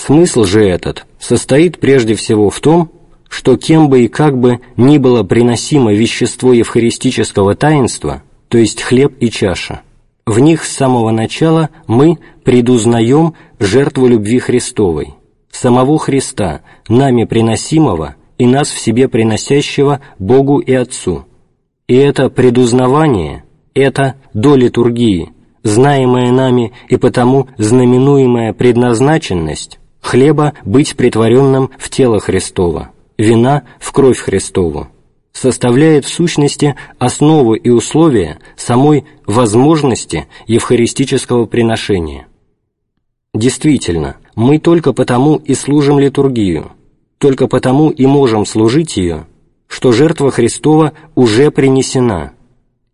Смысл же этот состоит прежде всего в том, что кем бы и как бы ни было приносимо вещество евхаристического таинства, то есть хлеб и чаша, в них с самого начала мы предузнаем жертву любви Христовой, самого Христа, нами приносимого и нас в себе приносящего Богу и Отцу. И это предузнавание, это до литургии, знаемая нами и потому знаменуемая предназначенность хлеба быть притворенным в тело Христово, вина в кровь Христову, составляет в сущности основу и условия самой возможности евхаристического приношения. Действительно, мы только потому и служим литургию, только потому и можем служить ее, что жертва Христова уже принесена,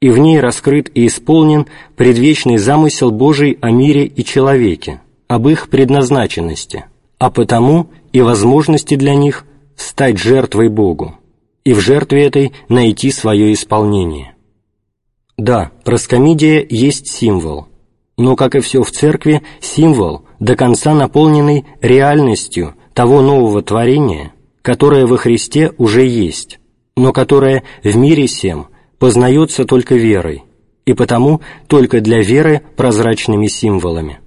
и в ней раскрыт и исполнен предвечный замысел Божий о мире и человеке, об их предназначенности, а потому и возможности для них стать жертвой Богу и в жертве этой найти свое исполнение. Да, проскомидия есть символ, но, как и все в церкви, символ, до конца наполненный реальностью того нового творения, которое во Христе уже есть, но которое в мире всем познается только верой, и потому только для веры прозрачными символами.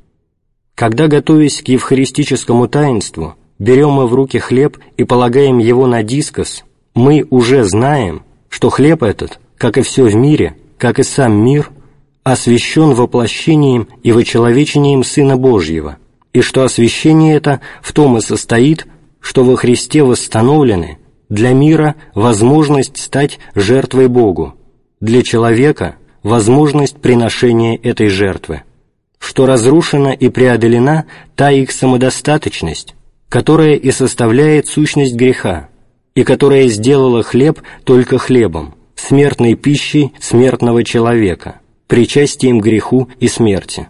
Когда, готовясь к евхаристическому таинству, берем мы в руки хлеб и полагаем его на дискос, мы уже знаем, что хлеб этот, как и все в мире, как и сам мир, освящен воплощением и вочеловечением Сына Божьего, и что освящение это в том и состоит, что во Христе восстановлены для мира возможность стать жертвой Богу, для человека возможность приношения этой жертвы, что разрушена и преодолена та их самодостаточность, которая и составляет сущность греха, и которая сделала хлеб только хлебом, смертной пищей смертного человека, причастием греху и смерти,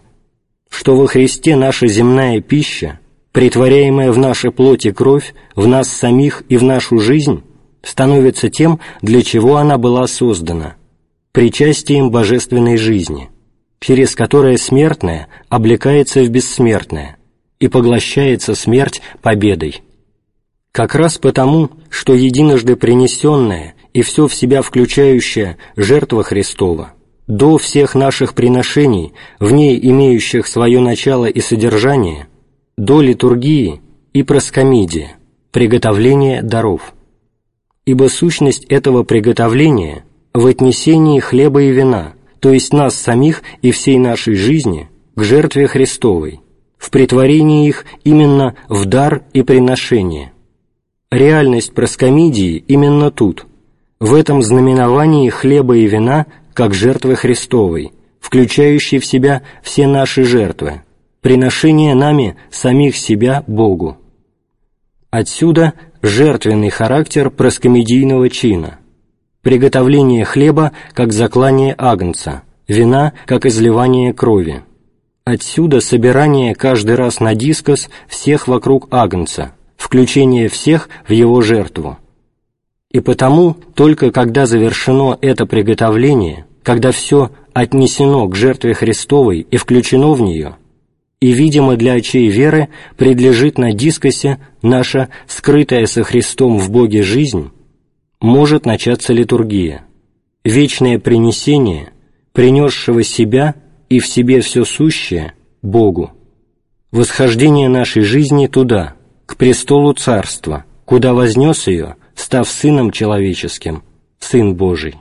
что во Христе наша земная пища, притворяемая в нашей плоти кровь, в нас самих и в нашу жизнь, становится тем, для чего она была создана, причастием божественной жизни, через которое смертное облекается в бессмертное, и поглощается смерть победой. Как раз потому, что единожды принесенная и все в себя включающая жертва Христова, до всех наших приношений, в ней имеющих свое начало и содержание, до литургии и проскомидия, приготовления даров. Ибо сущность этого приготовления в отнесении хлеба и вина, то есть нас самих и всей нашей жизни, к жертве Христовой, в притворении их именно в дар и приношение. Реальность проскомидии именно тут, в этом знаменовании хлеба и вина как жертвы Христовой, включающей в себя все наши жертвы, приношение нами самих себя Богу. Отсюда жертвенный характер проскомедийного чина, приготовление хлеба как заклание агнца, вина как изливание крови. Отсюда собирание каждый раз на дискос всех вокруг Агнца, включение всех в его жертву. И потому, только когда завершено это приготовление, когда все отнесено к жертве Христовой и включено в нее, и, видимо, для очей веры предлежит на дискосе наша скрытая со Христом в Боге жизнь, может начаться литургия, вечное принесение, принесшего себя – и в себе все сущее – Богу. Восхождение нашей жизни туда, к престолу Царства, куда вознес ее, став Сыном Человеческим, Сын Божий.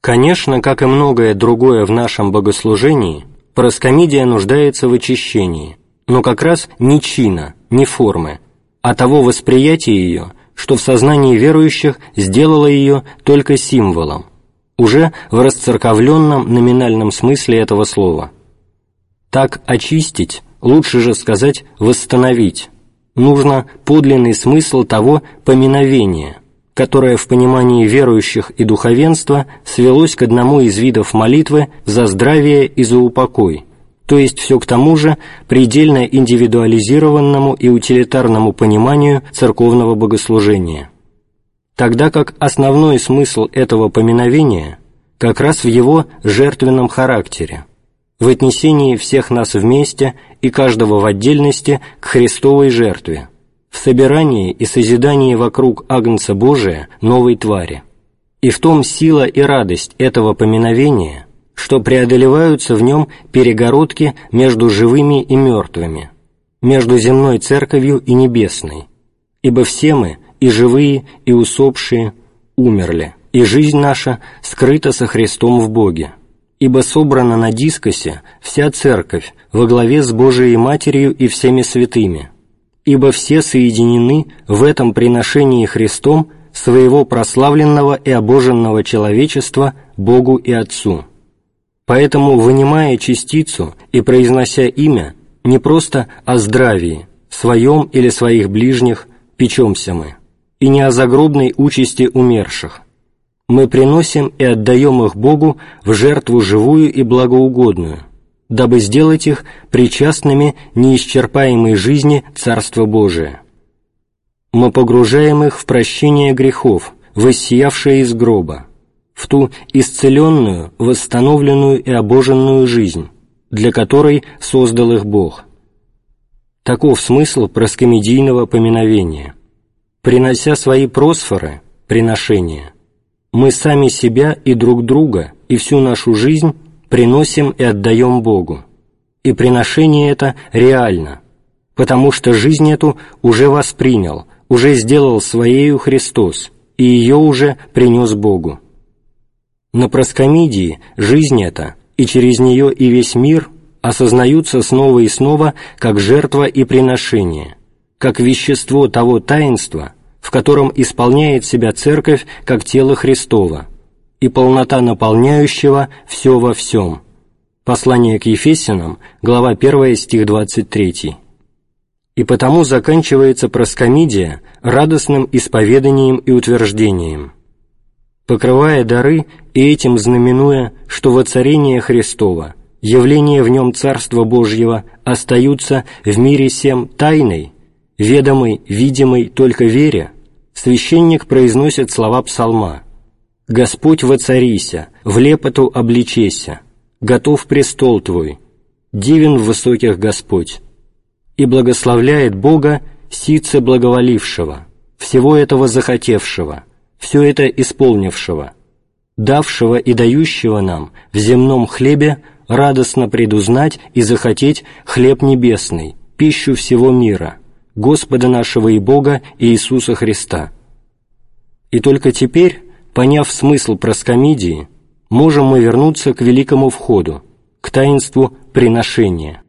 Конечно, как и многое другое в нашем богослужении, проскомидия нуждается в очищении, но как раз не чина, не формы, а того восприятия ее, что в сознании верующих сделало ее только символом, уже в расцерковленном номинальном смысле этого слова. Так очистить, лучше же сказать восстановить, нужно подлинный смысл того поминовения, которое в понимании верующих и духовенства свелось к одному из видов молитвы за здравие и за упокой, то есть все к тому же предельно индивидуализированному и утилитарному пониманию церковного богослужения тогда как основной смысл этого поминовения как раз в его жертвенном характере, в отнесении всех нас вместе и каждого в отдельности к Христовой жертве, в собирании и созидании вокруг Агнца Божия новой твари. И в том сила и радость этого поминовения, что преодолеваются в нем перегородки между живыми и мертвыми, между земной церковью и небесной, ибо все мы, и живые, и усопшие, умерли, и жизнь наша скрыта со Христом в Боге, ибо собрана на дискосе вся церковь во главе с Божией Матерью и всеми святыми, ибо все соединены в этом приношении Христом своего прославленного и обоженного человечества Богу и Отцу. Поэтому, вынимая частицу и произнося имя, не просто о здравии, своем или своих ближних, печемся мы, и не о загробной участи умерших. Мы приносим и отдаем их Богу в жертву живую и благоугодную, дабы сделать их причастными неисчерпаемой жизни Царства Божия. Мы погружаем их в прощение грехов, воссиявшее из гроба, в ту исцеленную, восстановленную и обоженную жизнь, для которой создал их Бог. Таков смысл проскомедийного поминовения. Принося свои просфоры, приношения, мы сами себя и друг друга и всю нашу жизнь приносим и отдаем Богу. И приношение это реально, потому что жизнь эту уже воспринял, уже сделал Своею Христос, и ее уже принес Богу. На проскомидии жизнь эта и через нее и весь мир осознаются снова и снова как жертва и приношение, как вещество того таинства, в котором исполняет себя Церковь как тело Христова и полнота наполняющего все во всем. Послание к Ефесянам, глава 1, стих 23. И потому заканчивается проскомидия радостным исповеданием и утверждением – покрывая дары и этим знаменуя, что воцарение Христова, явление в нем Царства Божьего остаются в мире всем тайной, ведомой, видимой только вере, священник произносит слова псалма. «Господь воцарися, в лепоту обличеся, готов престол Твой, дивен в высоких Господь» и благословляет Бога сице благоволившего, всего этого захотевшего – все это исполнившего, давшего и дающего нам в земном хлебе радостно предузнать и захотеть хлеб небесный, пищу всего мира, Господа нашего и Бога Иисуса Христа. И только теперь, поняв смысл проскомидии, можем мы вернуться к великому входу, к таинству приношения.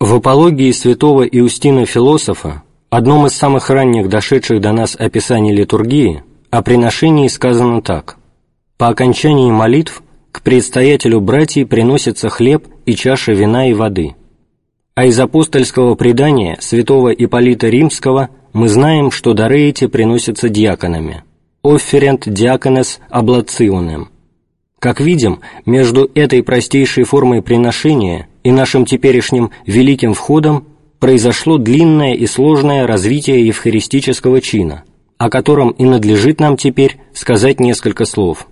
В апологии святого Иустина Философа одном из самых ранних дошедших до нас описаний литургии о приношении сказано так. По окончании молитв к предстоятелю братьев приносится хлеб и чаша вина и воды. А из апостольского предания святого Ипполита Римского мы знаем, что дары эти приносятся диаконами. «Offerent diacones oblationem». Как видим, между этой простейшей формой приношения и нашим теперешним великим входом произошло длинное и сложное развитие евхаристического чина, о котором и надлежит нам теперь сказать несколько слов.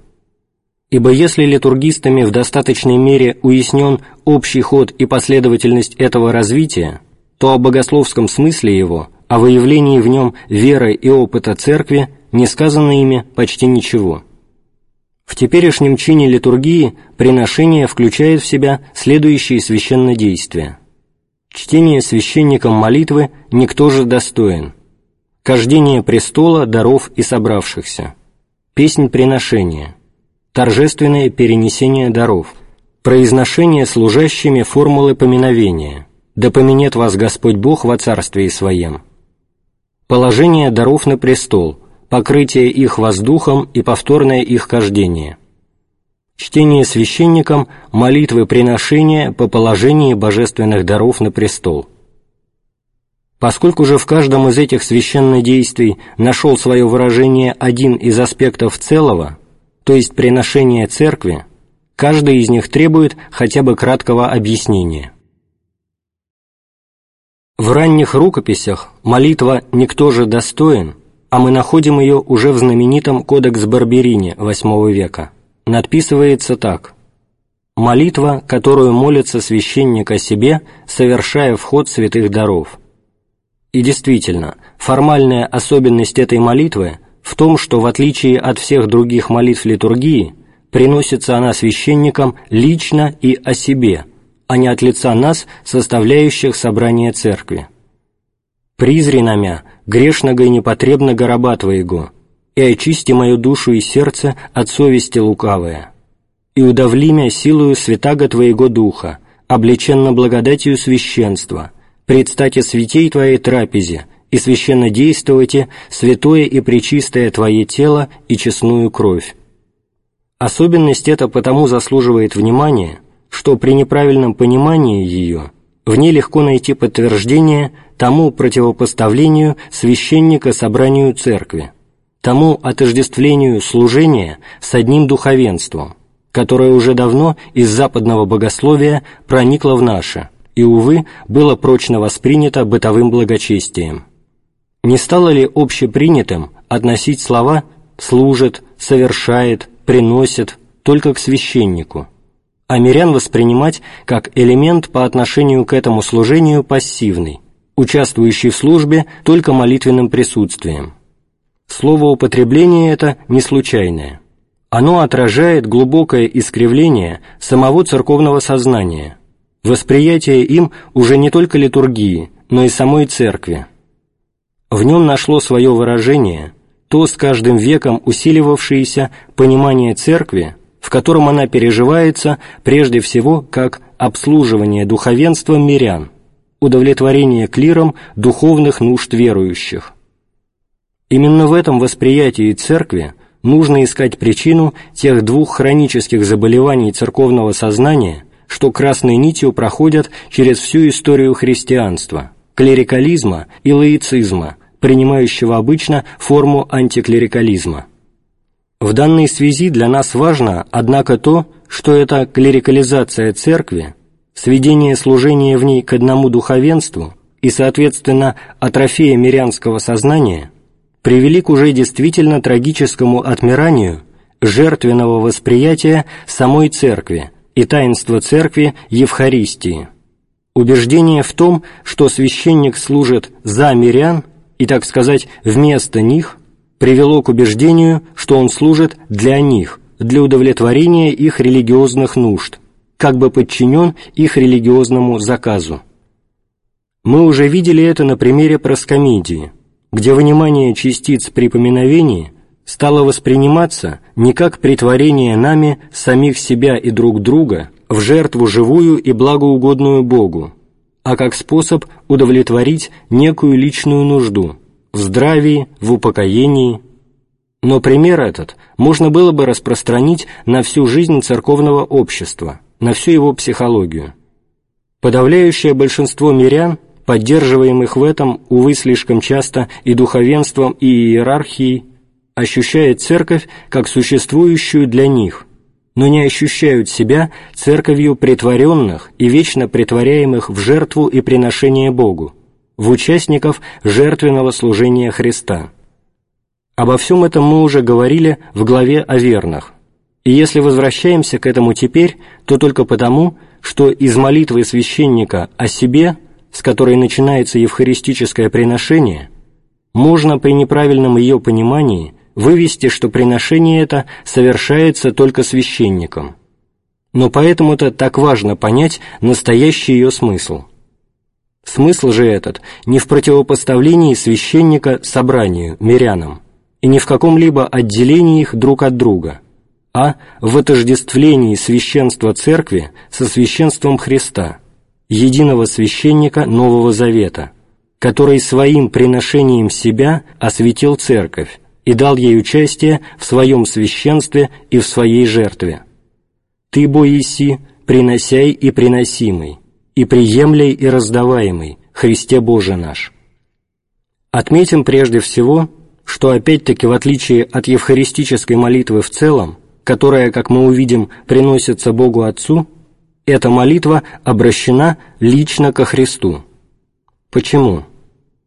Ибо если литургистами в достаточной мере уяснен общий ход и последовательность этого развития, то о богословском смысле его, о выявлении в нем веры и опыта Церкви не сказано ими почти ничего. В теперешнем чине литургии приношение включает в себя следующие священнодействия. Чтение священником молитвы никто же достоин. Кождение престола, даров и собравшихся. Песнь приношения. Торжественное перенесение даров. Произношение служащими формулы поминовения. Да поменет вас Господь Бог во Царстве Своем. Положение даров на престол, покрытие их воздухом и повторное их кождение чтение священником молитвы приношения по положении божественных даров на престол. Поскольку же в каждом из этих священных действий нашел свое выражение один из аспектов целого, то есть приношение церкви, каждый из них требует хотя бы краткого объяснения. В ранних рукописях молитва «Никто же достоин», а мы находим ее уже в знаменитом Кодекс Барберини VIII века – надписывается так молитва, которую молится священник о себе, совершая вход святых даров. И действительно, формальная особенность этой молитвы в том, что в отличие от всех других молитв литургии, приносится она священникам лично и о себе, а не от лица нас, составляющих собрание церкви. «Призри на мя, грешного и непотребного раба Твоего, и очисти мою душу и сердце от совести лукавая, и удавли мя силою святаго Твоего Духа, облеченно благодатью священства, предстате святей Твоей трапезе, и священно действовайте святое и пречистое Твое тело и честную кровь. Особенность эта потому заслуживает внимания, что при неправильном понимании ее в ней легко найти подтверждение тому противопоставлению священника собранию церкви, тому отождествлению служения с одним духовенством, которое уже давно из западного богословия проникло в наше и, увы, было прочно воспринято бытовым благочестием. Не стало ли общепринятым относить слова «служит», «совершает», «приносит» только к священнику, а мирян воспринимать как элемент по отношению к этому служению пассивный, участвующий в службе только молитвенным присутствием? Слово употребление это не случайное. Оно отражает глубокое искривление самого церковного сознания, восприятие им уже не только литургии, но и самой церкви, в нем нашло свое выражение то с каждым веком усиливавшееся понимание церкви, в котором она переживается прежде всего как обслуживание духовенства мирян, удовлетворение клиром духовных нужд верующих. Именно в этом восприятии церкви нужно искать причину тех двух хронических заболеваний церковного сознания, что красной нитью проходят через всю историю христианства – клерикализма и лаицизма, принимающего обычно форму антиклерикализма. В данной связи для нас важно, однако, то, что эта клерикализация церкви, сведение служения в ней к одному духовенству и, соответственно, атрофия мирянского сознания привели к уже действительно трагическому отмиранию жертвенного восприятия самой церкви и таинства церкви Евхаристии. Убеждение в том, что священник служит за мирян и, так сказать, вместо них, привело к убеждению, что он служит для них, для удовлетворения их религиозных нужд, как бы подчинен их религиозному заказу. Мы уже видели это на примере проскомидии, где вынимание частиц при поминовении стало восприниматься не как притворение нами самих себя и друг друга в жертву живую и благоугодную Богу, а как способ удовлетворить некую личную нужду в здравии, в упокоении. Но пример этот можно было бы распространить на всю жизнь церковного общества, на всю его психологию. Подавляющее большинство мирян, поддерживаемых в этом, увы, слишком часто и духовенством, и иерархией, ощущает церковь как существующую для них – но не ощущают себя церковью притворенных и вечно притворяемых в жертву и приношение Богу, в участников жертвенного служения Христа. Обо всем этом мы уже говорили в главе о верных, и если возвращаемся к этому теперь, то только потому, что из молитвы священника о себе, с которой начинается евхаристическое приношение, можно при неправильном ее понимании – вывести, что приношение это совершается только священником. Но поэтому-то так важно понять настоящий ее смысл. Смысл же этот не в противопоставлении священника собранию, мирянам, и не в каком-либо отделении их друг от друга, а в отождествлении священства Церкви со священством Христа, единого священника Нового Завета, который своим приношением себя осветил Церковь, и дал ей участие в своем священстве и в своей жертве. Ты, Боиси, приносяй и приносимый, и приемляй и раздаваемый, Христе Боже наш. Отметим прежде всего, что опять-таки в отличие от евхаристической молитвы в целом, которая, как мы увидим, приносится Богу Отцу, эта молитва обращена лично ко Христу. Почему?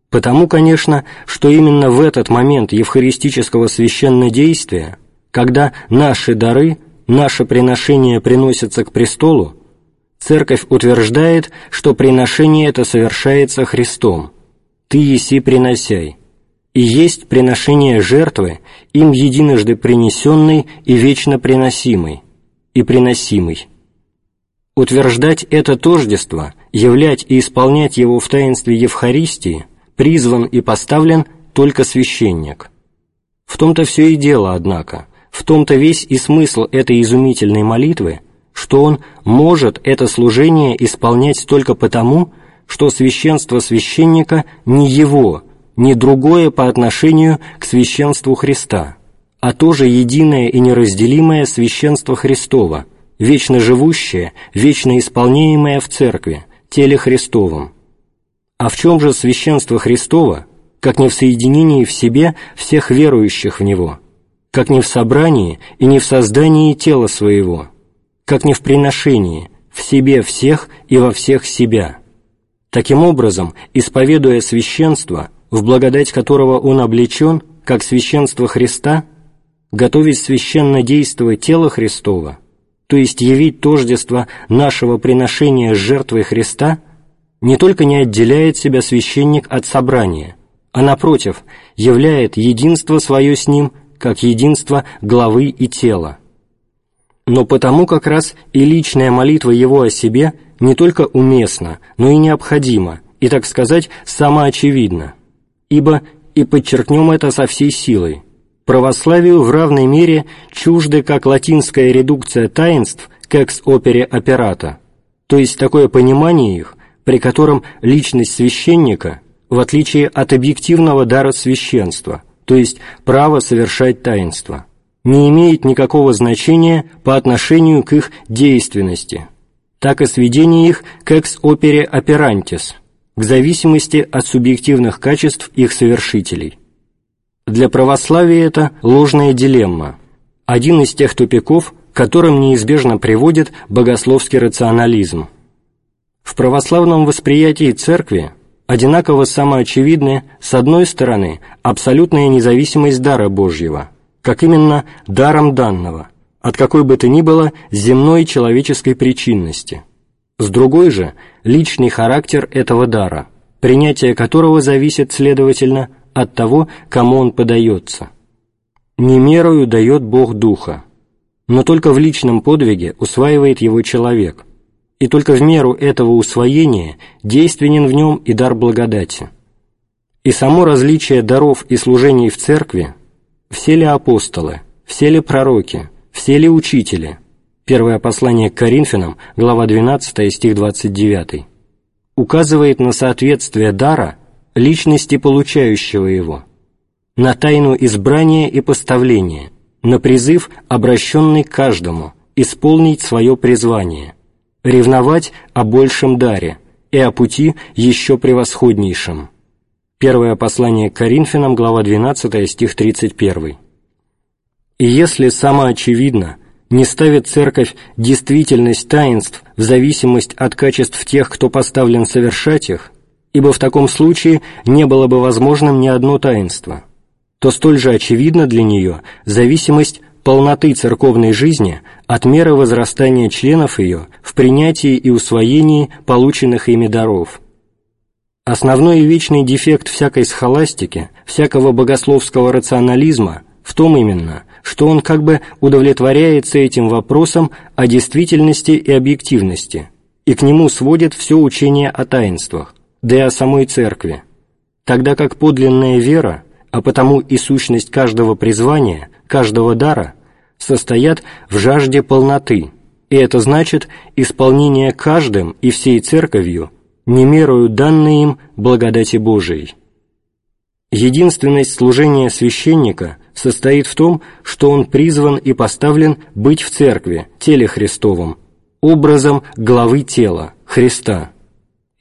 Потому, конечно, что именно в этот момент евхаристического священнодействия, когда наши дары, наше приношение приносится к престолу, Церковь утверждает, что приношение это совершается Христом. «Ты еси приносяй», и есть приношение жертвы, им единожды принесенной и вечно приносимой, и приносимой. Утверждать это тождество, являть и исполнять его в таинстве Евхаристии, призван и поставлен только священник. В том-то все и дело, однако, в том-то весь и смысл этой изумительной молитвы – что он может это служение исполнять только потому, что священство священника не его, не другое по отношению к священству Христа, а тоже единое и неразделимое священство Христова, вечно живущее, вечно исполняемое в Церкви, теле Христовом. А в чем же священство Христова, как не в соединении в себе всех верующих в Него, как не в собрании и не в создании тела своего – как не в приношении, в себе всех и во всех себя. Таким образом, исповедуя священство, в благодать которого он облечен, как священство Христа, готовить священно действовать тело Христова, то есть явить тождество нашего приношения с жертвой Христа, не только не отделяет себя священник от собрания, а, напротив, являет единство свое с ним, как единство главы и тела но потому как раз и личная молитва его о себе не только уместна, но и необходима, и, так сказать, самоочевидна. Ибо, и подчеркнем это со всей силой, православию в равной мере чужды как латинская редукция таинств к экс-опере операта, то есть такое понимание их, при котором личность священника, в отличие от объективного дара священства, то есть право совершать таинство – не имеет никакого значения по отношению к их действенности, так и сведение их к экс-опере оперантис, к зависимости от субъективных качеств их совершителей. Для православия это ложная дилемма, один из тех тупиков, которым неизбежно приводит богословский рационализм. В православном восприятии церкви одинаково самоочевидны, с одной стороны, абсолютная независимость дара Божьего – как именно даром данного, от какой бы то ни было земной человеческой причинности. С другой же, личный характер этого дара, принятие которого зависит, следовательно, от того, кому он подается. Не мерою дает Бог Духа, но только в личном подвиге усваивает его человек, и только в меру этого усвоения действенен в нем и дар благодати. И само различие даров и служений в церкви все ли апостолы, все ли пророки, все ли учители? Первое послание к Коринфянам, глава 12, стих 29. Указывает на соответствие дара личности получающего его, на тайну избрания и поставления, на призыв, обращенный каждому, исполнить свое призвание, ревновать о большем даре и о пути еще превосходнейшем. Первое послание к Коринфянам, глава 12, стих 31. «И если самоочевидно не ставит Церковь действительность таинств в зависимость от качеств тех, кто поставлен совершать их, ибо в таком случае не было бы возможным ни одно таинство, то столь же очевидна для нее зависимость полноты церковной жизни от меры возрастания членов ее в принятии и усвоении полученных ими даров, Основной и вечный дефект всякой схоластики, всякого богословского рационализма в том именно, что он как бы удовлетворяется этим вопросом о действительности и объективности, и к нему сводит все учение о таинствах, да и о самой церкви, тогда как подлинная вера, а потому и сущность каждого призвания, каждого дара, состоят в жажде полноты, и это значит исполнение каждым и всей церковью не мерою данной им благодати Божией. Единственность служения священника состоит в том, что он призван и поставлен быть в церкви, теле Христовом, образом главы тела, Христа.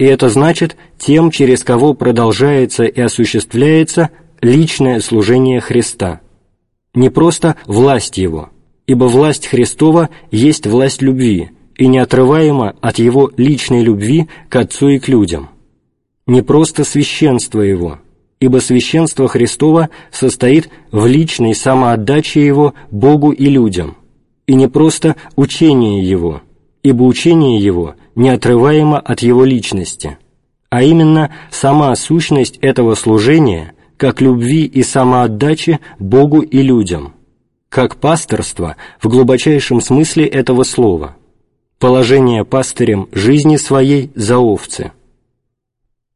И это значит тем, через кого продолжается и осуществляется личное служение Христа. Не просто власть Его, ибо власть Христова есть власть любви – и неотрываемо от его личной любви к Отцу и к людям. Не просто священство его, ибо священство Христова состоит в личной самоотдаче его Богу и людям, и не просто учение Его, ибо учение Его неотрываемо от Его личности, а именно сама сущность этого служения как любви и самоотдачи Богу и людям, как пасторство в глубочайшем смысле этого слова, положение пастырем жизни своей за овцы.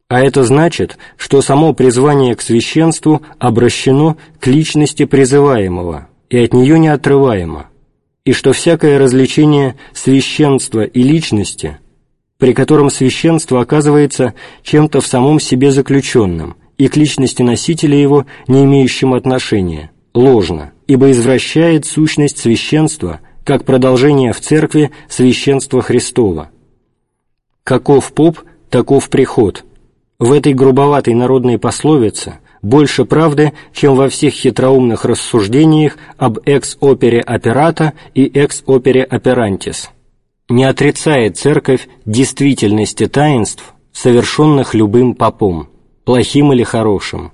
А это значит, что само призвание к священству обращено к личности призываемого и от нее неотрываемо, и что всякое развлечение священства и личности, при котором священство оказывается чем-то в самом себе заключенным и к личности носителя его не имеющим отношения, ложно, ибо извращает сущность священства как продолжение в церкви священства Христова. Каков поп, таков приход – в этой грубоватой народной пословице больше правды, чем во всех хитроумных рассуждениях об экс-опере операта и экс-опере оперантис. Не отрицает Церковь действительности таинств, совершенных любым попом, плохим или хорошим,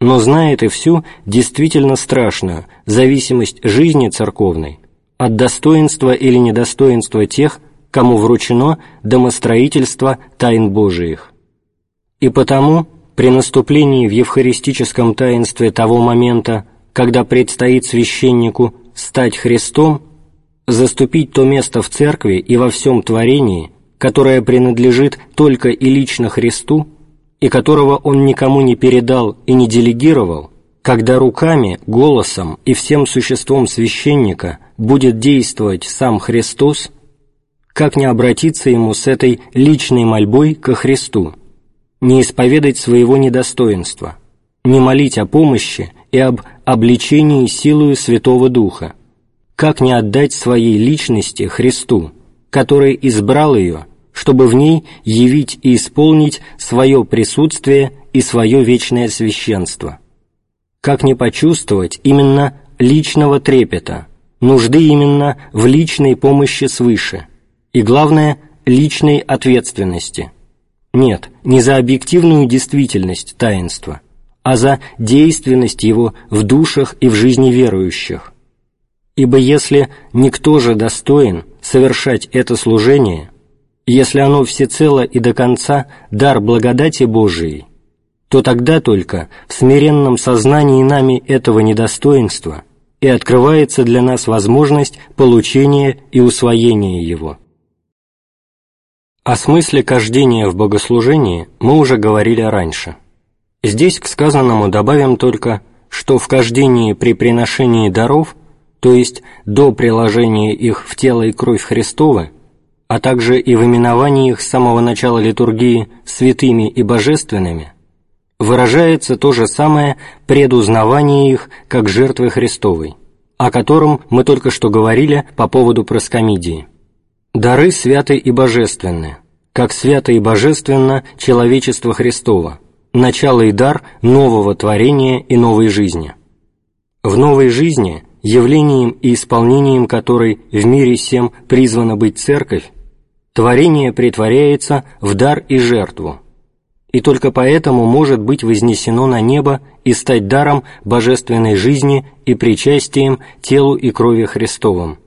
но знает и всю действительно страшную зависимость жизни церковной от достоинства или недостоинства тех, кому вручено домостроительство тайн Божиих. И потому, при наступлении в евхаристическом таинстве того момента, когда предстоит священнику стать Христом, заступить то место в церкви и во всем творении, которое принадлежит только и лично Христу, и которого Он никому не передал и не делегировал, когда руками, голосом и всем существом священника будет действовать сам Христос, как не обратиться ему с этой личной мольбой ко Христу – не исповедать своего недостоинства, не молить о помощи и об обличении силою Святого Духа, как не отдать своей личности Христу, который избрал ее, чтобы в ней явить и исполнить свое присутствие и свое вечное священство. Как не почувствовать именно личного трепета, нужды именно в личной помощи свыше и, главное, личной ответственности – нет, не за объективную действительность таинства, а за действенность его в душах и в жизни верующих. Ибо если никто же достоин совершать это служение, если оно всецело и до конца дар благодати Божией, то тогда только в смиренном сознании нами этого недостоинства и открывается для нас возможность получения и усвоения его. О смысле кождения в богослужении мы уже говорили раньше. Здесь к сказанному добавим только, что в кождении при приношении даров, то есть до приложения их в тело и кровь Христовы, а также и в именовании их с самого начала литургии святыми и божественными, выражается то же самое предузнавание их как жертвы Христовой, о котором мы только что говорили по поводу проскомидии. Дары святы и божественны, как свято и божественно человечество Христово, начало и дар нового творения и новой жизни. В новой жизни, явлением и исполнением которой в мире всем призвана быть Церковь, творение притворяется в дар и жертву, и только поэтому может быть вознесено на небо и стать даром божественной жизни и причастием телу и крови Христовым.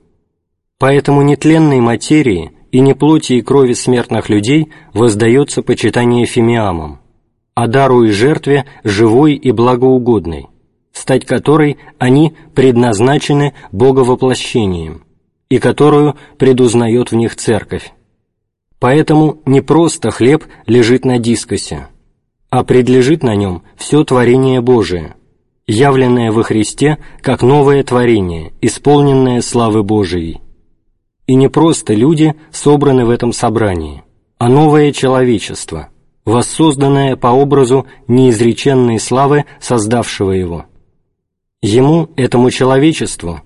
Поэтому нетленной материи и не плоти и крови смертных людей воздается почитание фимиамам, а дару и жертве живой и благоугодной, стать которой они предназначены боговоплощением, и которую предузнает в них Церковь. Поэтому не просто хлеб лежит на дискосе, а предлежит на нем все творение Божие, явленное во Христе как новое творение, исполненное славы Божией и не просто люди собраны в этом собрании, а новое человечество, воссозданное по образу неизреченной славы создавшего его. Ему, этому человечеству,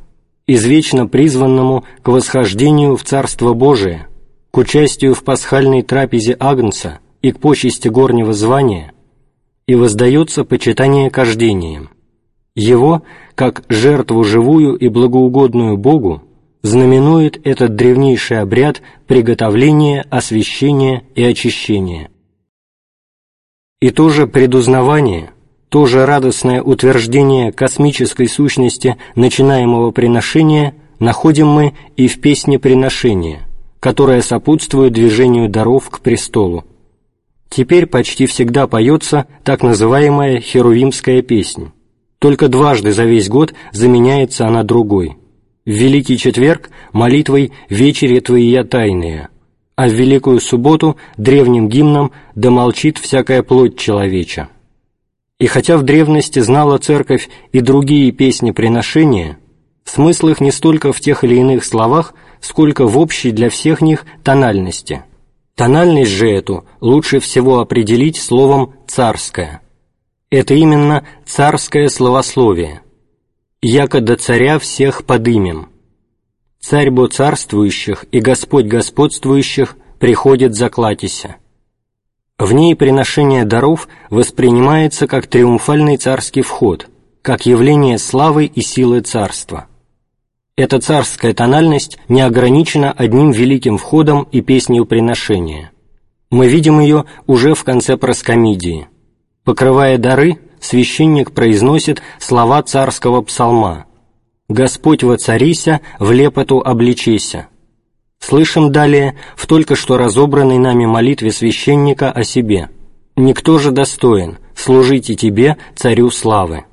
извечно призванному к восхождению в Царство Божие, к участию в пасхальной трапезе Агнца и к почести горнего звания, и воздается почитание кождением. Его, как жертву живую и благоугодную Богу, знаменует этот древнейший обряд приготовления, освящения и очищения. И то же предузнавание, то же радостное утверждение космической сущности начинаемого приношения находим мы и в песне приношения, которая сопутствует движению даров к престолу. Теперь почти всегда поется так называемая херувимская песнь. Только дважды за весь год заменяется она другой. В Великий Четверг – молитвой «Вечери Твоя тайные», а в Великую Субботу – древним гимном «Да молчит всякая плоть человеча». И хотя в древности знала Церковь и другие песни приношения, смысл их не столько в тех или иных словах, сколько в общей для всех них тональности – Тональность же эту лучше всего определить словом «царское». Это именно царское словословие. «Яко до царя всех подымем». «Царь бо царствующих и Господь господствующих приходит заклатися». В ней приношение даров воспринимается как триумфальный царский вход, как явление славы и силы царства. Эта царская тональность не ограничена одним великим входом и песней приношения. Мы видим ее уже в конце проскомидии. Покрывая дары, священник произносит слова царского псалма «Господь воцарися, в лепоту обличеся». Слышим далее в только что разобранной нами молитве священника о себе «Никто же достоин, служите тебе, царю славы».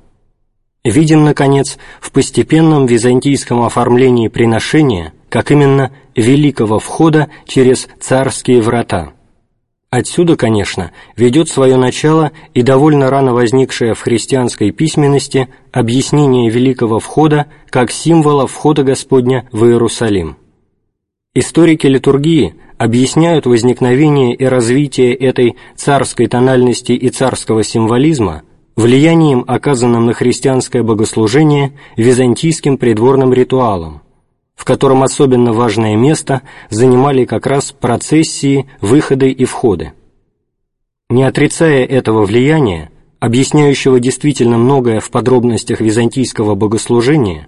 Видим, наконец, в постепенном византийском оформлении приношения, как именно великого входа через царские врата. Отсюда, конечно, ведет свое начало и довольно рано возникшее в христианской письменности объяснение великого входа как символа входа Господня в Иерусалим. Историки литургии объясняют возникновение и развитие этой царской тональности и царского символизма влиянием, оказанным на христианское богослужение византийским придворным ритуалом, в котором особенно важное место занимали как раз процессии, выходы и входы. Не отрицая этого влияния, объясняющего действительно многое в подробностях византийского богослужения,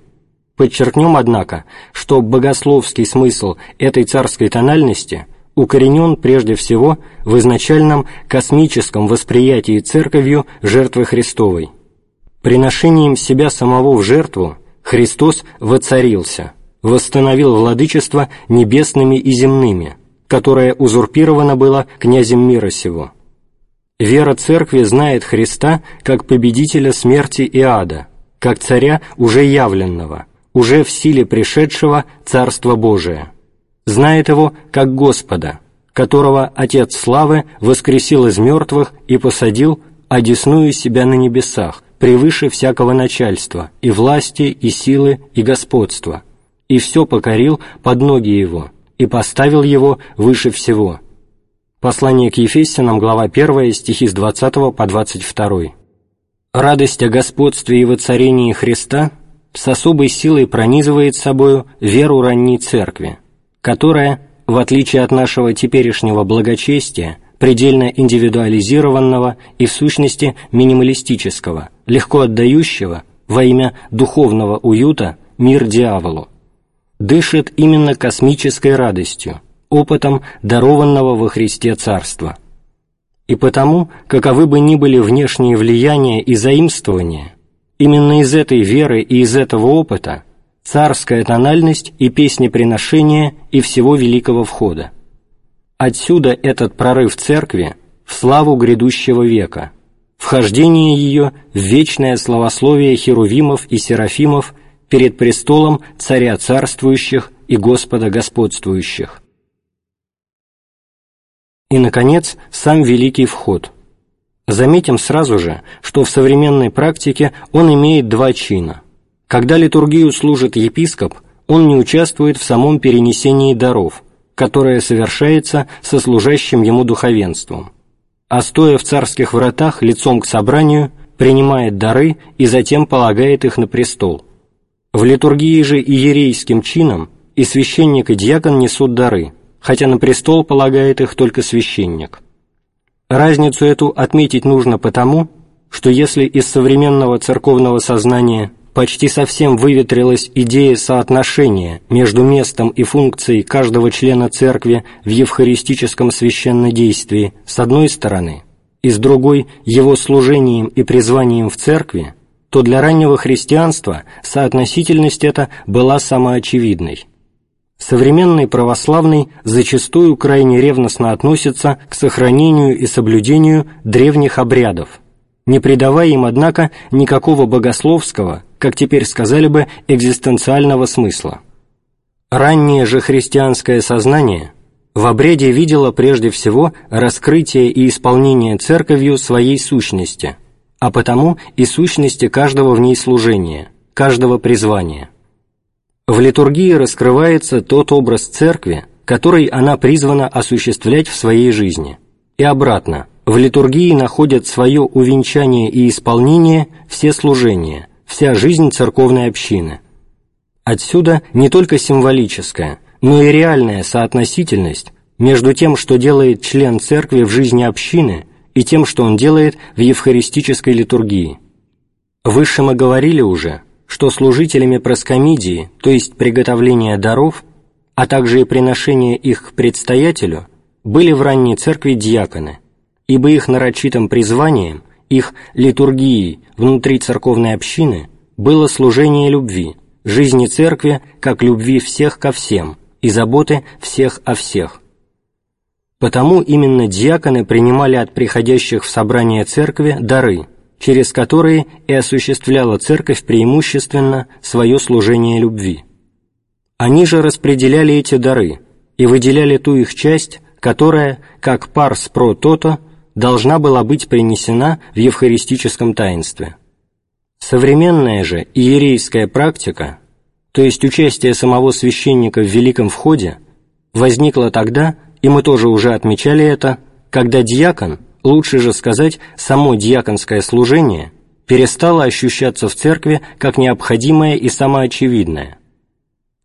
подчеркнем, однако, что богословский смысл этой царской тональности – укоренен прежде всего в изначальном космическом восприятии Церковью жертвы Христовой. Приношением себя самого в жертву Христос воцарился, восстановил владычество небесными и земными, которое узурпировано было князем мира сего. Вера Церкви знает Христа как победителя смерти и ада, как царя уже явленного, уже в силе пришедшего Царства Божия знает его как Господа, которого Отец Славы воскресил из мертвых и посадил, одесную себя на небесах, превыше всякого начальства, и власти, и силы, и господства, и все покорил под ноги его, и поставил его выше всего». Послание к Ефесянам, глава 1, стихи с 20 по 22. Радость о господстве и воцарении Христа с особой силой пронизывает собою веру ранней церкви, которая, в отличие от нашего теперешнего благочестия, предельно индивидуализированного и в сущности минималистического, легко отдающего во имя духовного уюта мир дьяволу, дышит именно космической радостью, опытом дарованного во Христе Царства. И потому, каковы бы ни были внешние влияния и заимствования, именно из этой веры и из этого опыта царская тональность и песнеприношение и всего великого входа. Отсюда этот прорыв церкви в славу грядущего века, вхождение ее в вечное славословие херувимов и серафимов перед престолом царя царствующих и Господа господствующих. И, наконец, сам Великий Вход. Заметим сразу же, что в современной практике он имеет два чина – когда литургию служит епископ, он не участвует в самом перенесении даров, которое совершается со служащим ему духовенством, а стоя в царских вратах лицом к собранию, принимает дары и затем полагает их на престол. В литургии же иерейским чином и священник и дьякон несут дары, хотя на престол полагает их только священник. Разницу эту отметить нужно потому, что если из современного церковного сознания почти совсем выветрилась идея соотношения между местом и функцией каждого члена церкви в евхаристическом священнодействии с одной стороны, и с другой – его служением и призванием в церкви, то для раннего христианства соотносительность эта была самоочевидной. Современный православный зачастую крайне ревностно относится к сохранению и соблюдению древних обрядов, не придавая им, однако, никакого богословского, как теперь сказали бы, экзистенциального смысла. Раннее же христианское сознание в обряде видело прежде всего раскрытие и исполнение церковью своей сущности, а потому и сущности каждого в ней служения, каждого призвания. В литургии раскрывается тот образ церкви, который она призвана осуществлять в своей жизни. И обратно, в литургии находят свое увенчание и исполнение все служения, вся жизнь церковной общины – Отсюда не только символическая, но и реальная соотносительность между тем, что делает член церкви в жизни общины, и тем, что он делает в евхаристической литургии. Выше мы говорили уже, что служителями проскомидии, то есть приготовления даров, а также и приношения их к предстоятелю, были в ранней церкви диаконы, ибо их нарочитым призванием, их литургией внутри церковной общины было служение любви, жизни церкви как любви всех ко всем и заботы всех о всех. Потому именно диаконы принимали от приходящих в собрание церкви дары, через которые и осуществляла церковь преимущественно свое служение любви. Они же распределяли эти дары и выделяли ту их часть, которая, как парс про тото, должна была быть принесена в евхаристическом таинстве. Современная же иерейская практика, то есть участие самого священника в Великом Входе, возникла тогда, и мы тоже уже отмечали это, когда диакон, лучше же сказать, само диаконское служение, перестало ощущаться в церкви как необходимое и самоочевидное,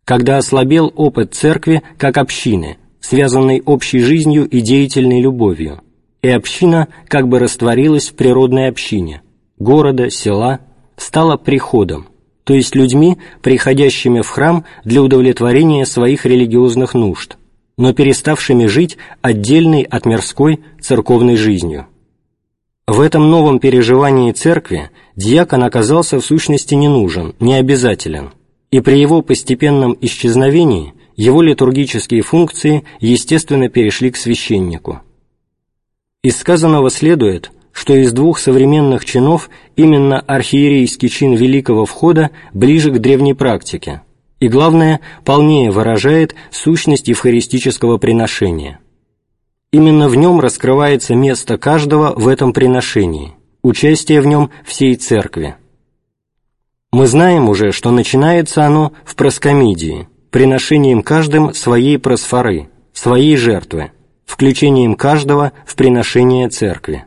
когда ослабел опыт церкви как общины, связанной общей жизнью и деятельной любовью, и община как бы растворилась в природной общине, города, села, стала приходом, то есть людьми, приходящими в храм для удовлетворения своих религиозных нужд, но переставшими жить отдельной от мирской церковной жизнью. В этом новом переживании церкви диакон оказался в сущности не нужен, не обязателен, и при его постепенном исчезновении его литургические функции естественно перешли к священнику. Из сказанного следует, что из двух современных чинов именно архиерейский чин Великого Входа ближе к древней практике, и, главное, полнее выражает сущность евхаристического приношения. Именно в нем раскрывается место каждого в этом приношении, участие в нем всей Церкви. Мы знаем уже, что начинается оно в проскомидии, приношением каждым своей просфоры, своей жертвы, включением каждого в приношение Церкви.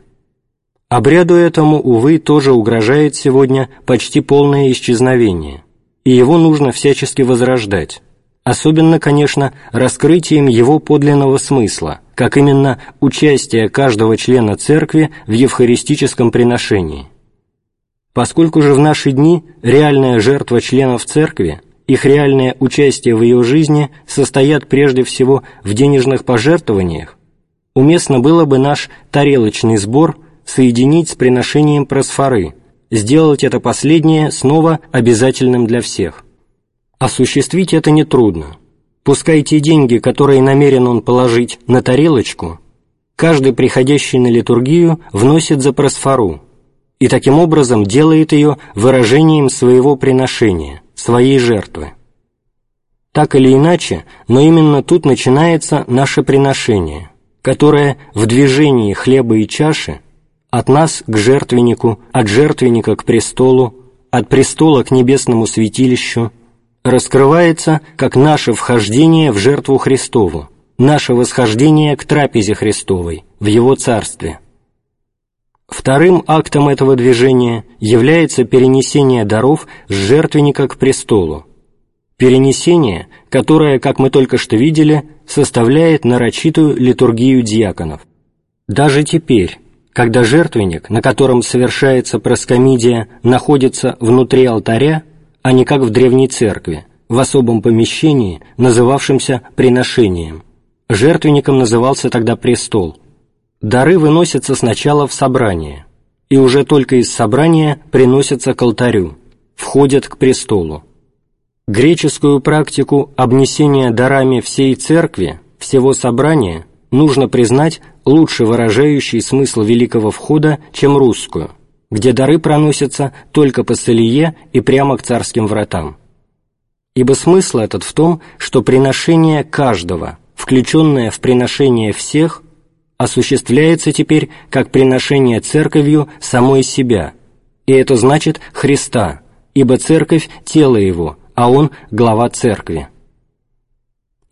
Обряду этому, увы, тоже угрожает сегодня почти полное исчезновение, и его нужно всячески возрождать, особенно, конечно, раскрытием его подлинного смысла, как именно участие каждого члена церкви в евхаристическом приношении. Поскольку же в наши дни реальная жертва членов церкви, их реальное участие в ее жизни состоят прежде всего в денежных пожертвованиях, уместно было бы наш тарелочный сбор – соединить с приношением просфоры, сделать это последнее снова обязательным для всех. Осуществить это нетрудно. Пускай те деньги, которые намерен он положить на тарелочку, каждый приходящий на литургию вносит за просфору, и таким образом делает ее выражением своего приношения, своей жертвы. Так или иначе, но именно тут начинается наше приношение, которое в движении хлеба и чаши от нас к жертвеннику, от жертвенника к престолу, от престола к небесному святилищу, раскрывается как наше вхождение в жертву Христову, наше восхождение к трапезе Христовой, в Его Царстве. Вторым актом этого движения является перенесение даров с жертвенника к престолу, перенесение, которое, как мы только что видели, составляет нарочитую литургию диаконов. Даже теперь, когда жертвенник, на котором совершается проскомидия, находится внутри алтаря, а не как в древней церкви, в особом помещении, называвшемся приношением. Жертвенником назывался тогда престол. Дары выносятся сначала в собрание, и уже только из собрания приносятся к алтарю, входят к престолу. Греческую практику обнесения дарами всей церкви, всего собрания, нужно признать лучше выражающей смысл великого входа, чем русскую, где дары проносятся только по солие и прямо к царским вратам. Ибо смысл этот в том, что приношение каждого, включенное в приношение всех, осуществляется теперь как приношение церковью самой себя, и это значит Христа, ибо церковь – тело Его, а Он – глава церкви.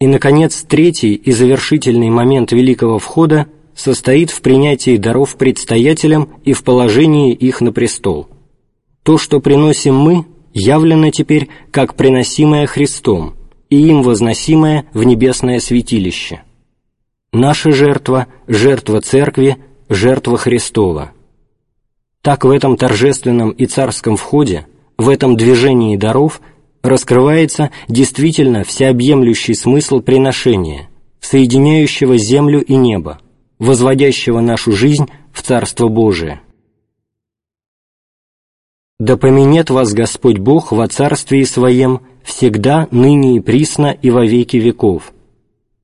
И, наконец, третий и завершительный момент Великого Входа состоит в принятии даров предстоятелям и в положении их на престол. То, что приносим мы, явлено теперь как приносимое Христом и им возносимое в небесное святилище. Наша жертва – жертва Церкви, жертва Христова. Так в этом торжественном и царском входе, в этом движении даров – раскрывается действительно всеобъемлющий смысл приношения, соединяющего землю и небо, возводящего нашу жизнь в Царство Божие. «Да поменет вас Господь Бог во Царстве Своем всегда, ныне и присно и во веки веков».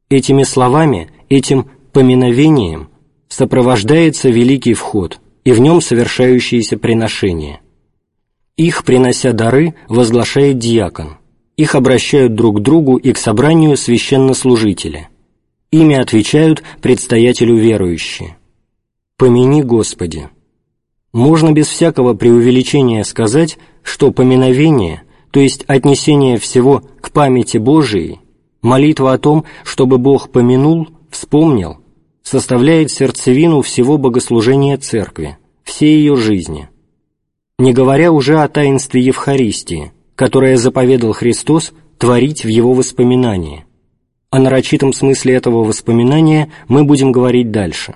Этими словами, этим поминовением сопровождается великий вход и в нем совершающиеся приношения. Их, принося дары, возглашает диакон. Их обращают друг к другу и к собранию священнослужители. Ими отвечают предстоятелю верующие. «Помяни Господи». Можно без всякого преувеличения сказать, что поминовение, то есть отнесение всего к памяти Божией, молитва о том, чтобы Бог помянул, вспомнил, составляет сердцевину всего богослужения Церкви, всей ее жизни – не говоря уже о таинстве Евхаристии, которое заповедал Христос творить в Его воспоминании. О нарочитом смысле этого воспоминания мы будем говорить дальше.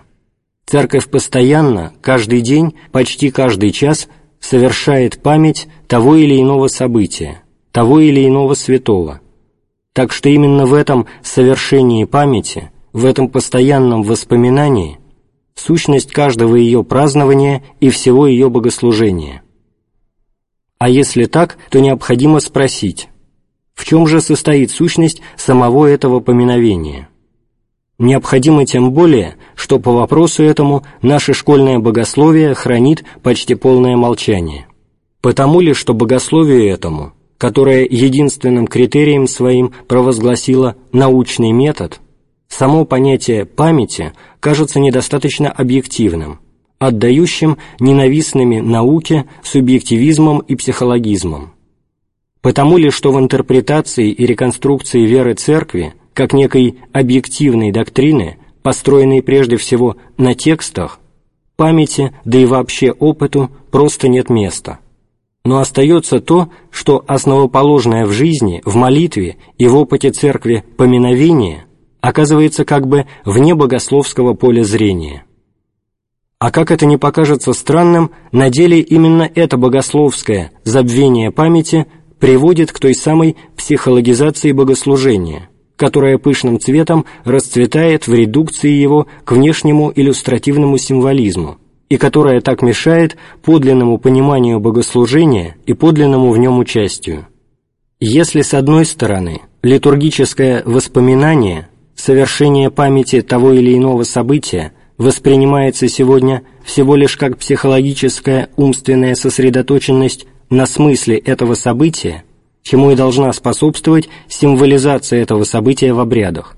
Церковь постоянно, каждый день, почти каждый час совершает память того или иного события, того или иного святого. Так что именно в этом совершении памяти, в этом постоянном воспоминании, сущность каждого ее празднования и всего ее богослужения – а если так, то необходимо спросить, в чем же состоит сущность самого этого поминовения? Необходимо тем более, что по вопросу этому наше школьное богословие хранит почти полное молчание. Потому ли, что богословию этому, которое единственным критерием своим провозгласило научный метод, само понятие памяти кажется недостаточно объективным – отдающим ненавистными науке, субъективизмом и психологизмом. Потому ли, что в интерпретации и реконструкции веры Церкви, как некой объективной доктрины, построенной прежде всего на текстах, памяти, да и вообще опыту, просто нет места. Но остается то, что основоположное в жизни, в молитве и в опыте Церкви поминовение оказывается как бы вне богословского поля зрения. А как это не покажется странным, на деле именно это богословское забвение памяти приводит к той самой психологизации богослужения, которая пышным цветом расцветает в редукции его к внешнему иллюстративному символизму, и которая так мешает подлинному пониманию богослужения и подлинному в нем участию. Если с одной стороны литургическое воспоминание, совершение памяти того или иного события воспринимается сегодня всего лишь как психологическая умственная сосредоточенность на смысле этого события, чему и должна способствовать символизация этого события в обрядах.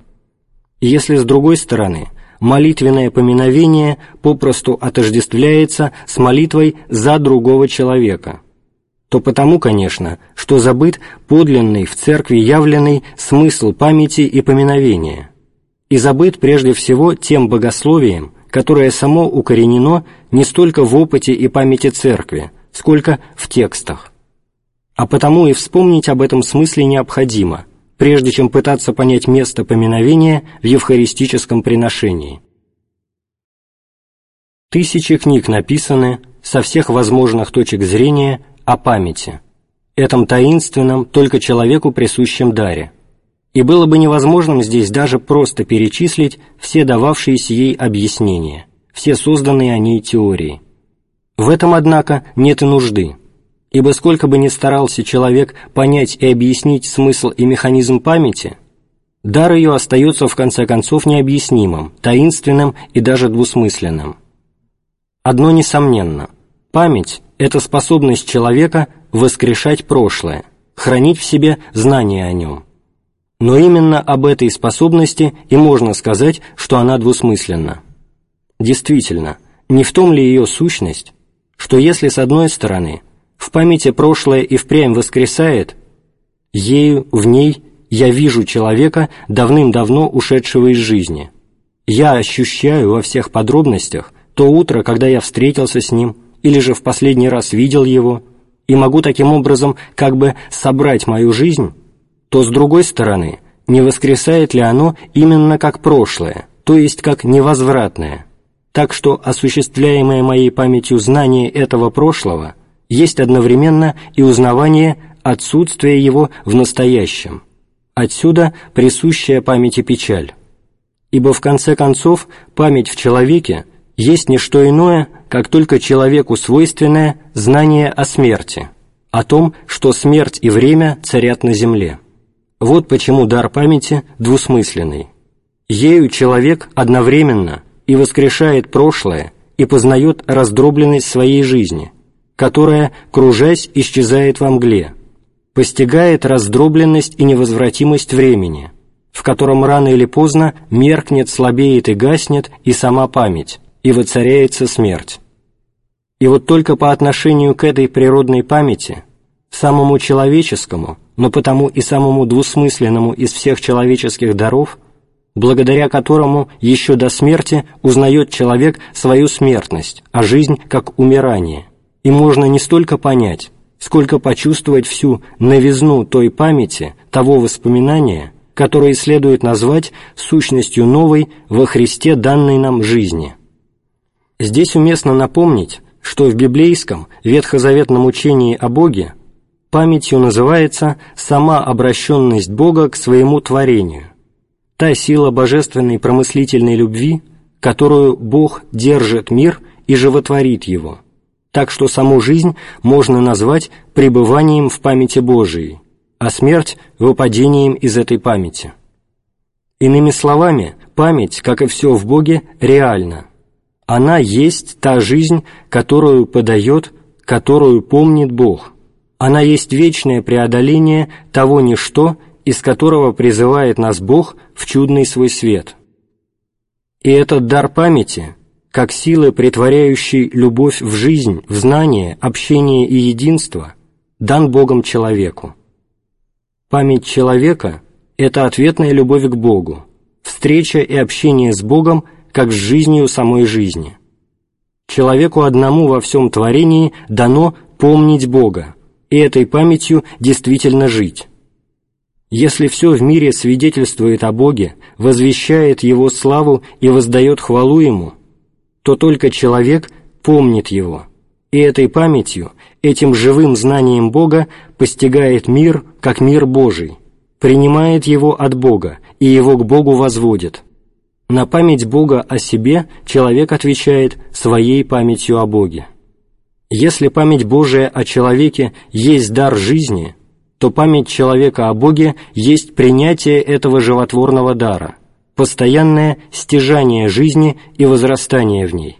Если, с другой стороны, молитвенное поминовение попросту отождествляется с молитвой за другого человека, то потому, конечно, что забыт подлинный в церкви явленный смысл памяти и поминовения – и забыт прежде всего тем богословием, которое само укоренено не столько в опыте и памяти Церкви, сколько в текстах. А потому и вспомнить об этом смысле необходимо, прежде чем пытаться понять место поминовения в евхаристическом приношении. Тысячи книг написаны со всех возможных точек зрения о памяти, этом таинственном, только человеку присущем даре – и было бы невозможным здесь даже просто перечислить все дававшиеся ей объяснения, все созданные о ней теории. В этом, однако, нет и нужды, ибо сколько бы ни старался человек понять и объяснить смысл и механизм памяти, дар ее остается в конце концов необъяснимым, таинственным и даже двусмысленным. Одно несомненно – память – это способность человека воскрешать прошлое, хранить в себе знания о нем. Но именно об этой способности и можно сказать, что она двусмысленна. Действительно, не в том ли ее сущность, что если с одной стороны в памяти прошлое и впрямь воскресает, ею, в ней я вижу человека, давным-давно ушедшего из жизни. Я ощущаю во всех подробностях то утро, когда я встретился с ним, или же в последний раз видел его, и могу таким образом как бы собрать мою жизнь, то с другой стороны, не воскресает ли оно именно как прошлое, то есть как невозвратное – так что осуществляемое моей памятью знание этого прошлого есть одновременно и узнавание отсутствия его в настоящем. Отсюда присущая памяти печаль. Ибо в конце концов память в человеке есть не что иное, как только человеку свойственное знание о смерти, о том, что смерть и время царят на земле. Вот почему дар памяти двусмысленный. Ею человек одновременно – и воскрешает прошлое и познает раздробленность своей жизни, которая, кружась, исчезает во мгле, постигает раздробленность и невозвратимость времени, в котором рано или поздно меркнет, слабеет и гаснет и сама память, и воцаряется смерть. И вот только по отношению к этой природной памяти, самому человеческому, но потому и самому двусмысленному из всех человеческих даров – благодаря которому еще до смерти узнает человек свою смертность, а жизнь как умирание. И можно не столько понять, сколько почувствовать всю новизну той памяти, того воспоминания, которое следует назвать сущностью новой во Христе данной нам жизни. Здесь уместно напомнить, что в библейском ветхозаветном учении о Боге памятью называется сама обращенность Бога к своему творению, та сила божественной промыслительной любви, которую Бог держит мир и животворит его, так что саму жизнь можно назвать пребыванием в памяти Божией, а смерть – выпадением из этой памяти. Иными словами, память, как и все в Боге, реальна. Она есть та жизнь, которую подает, которую помнит Бог. Она есть вечное преодоление того ничто, из которого призывает нас Бог в чудный свой свет. И этот дар памяти, как силы, притворяющей любовь в жизнь, в знание, общение и единство, дан Богом человеку. Память человека – это ответная любовь к Богу, встреча и общение с Богом как с жизнью самой жизни. Человеку одному во всем творении дано помнить Бога, и этой памятью действительно жить. Если все в мире свидетельствует о Боге, возвещает Его славу и воздает хвалу Ему, то только человек помнит Его, и этой памятью, этим живым знанием Бога постигает мир, как мир Божий, принимает его от Бога и его к Богу возводит. На память Бога о себе человек отвечает своей памятью о Боге. Если память Божия о человеке есть дар жизни – то память человека о Боге есть принятие этого животворного дара, постоянное стяжание жизни и возрастание в ней.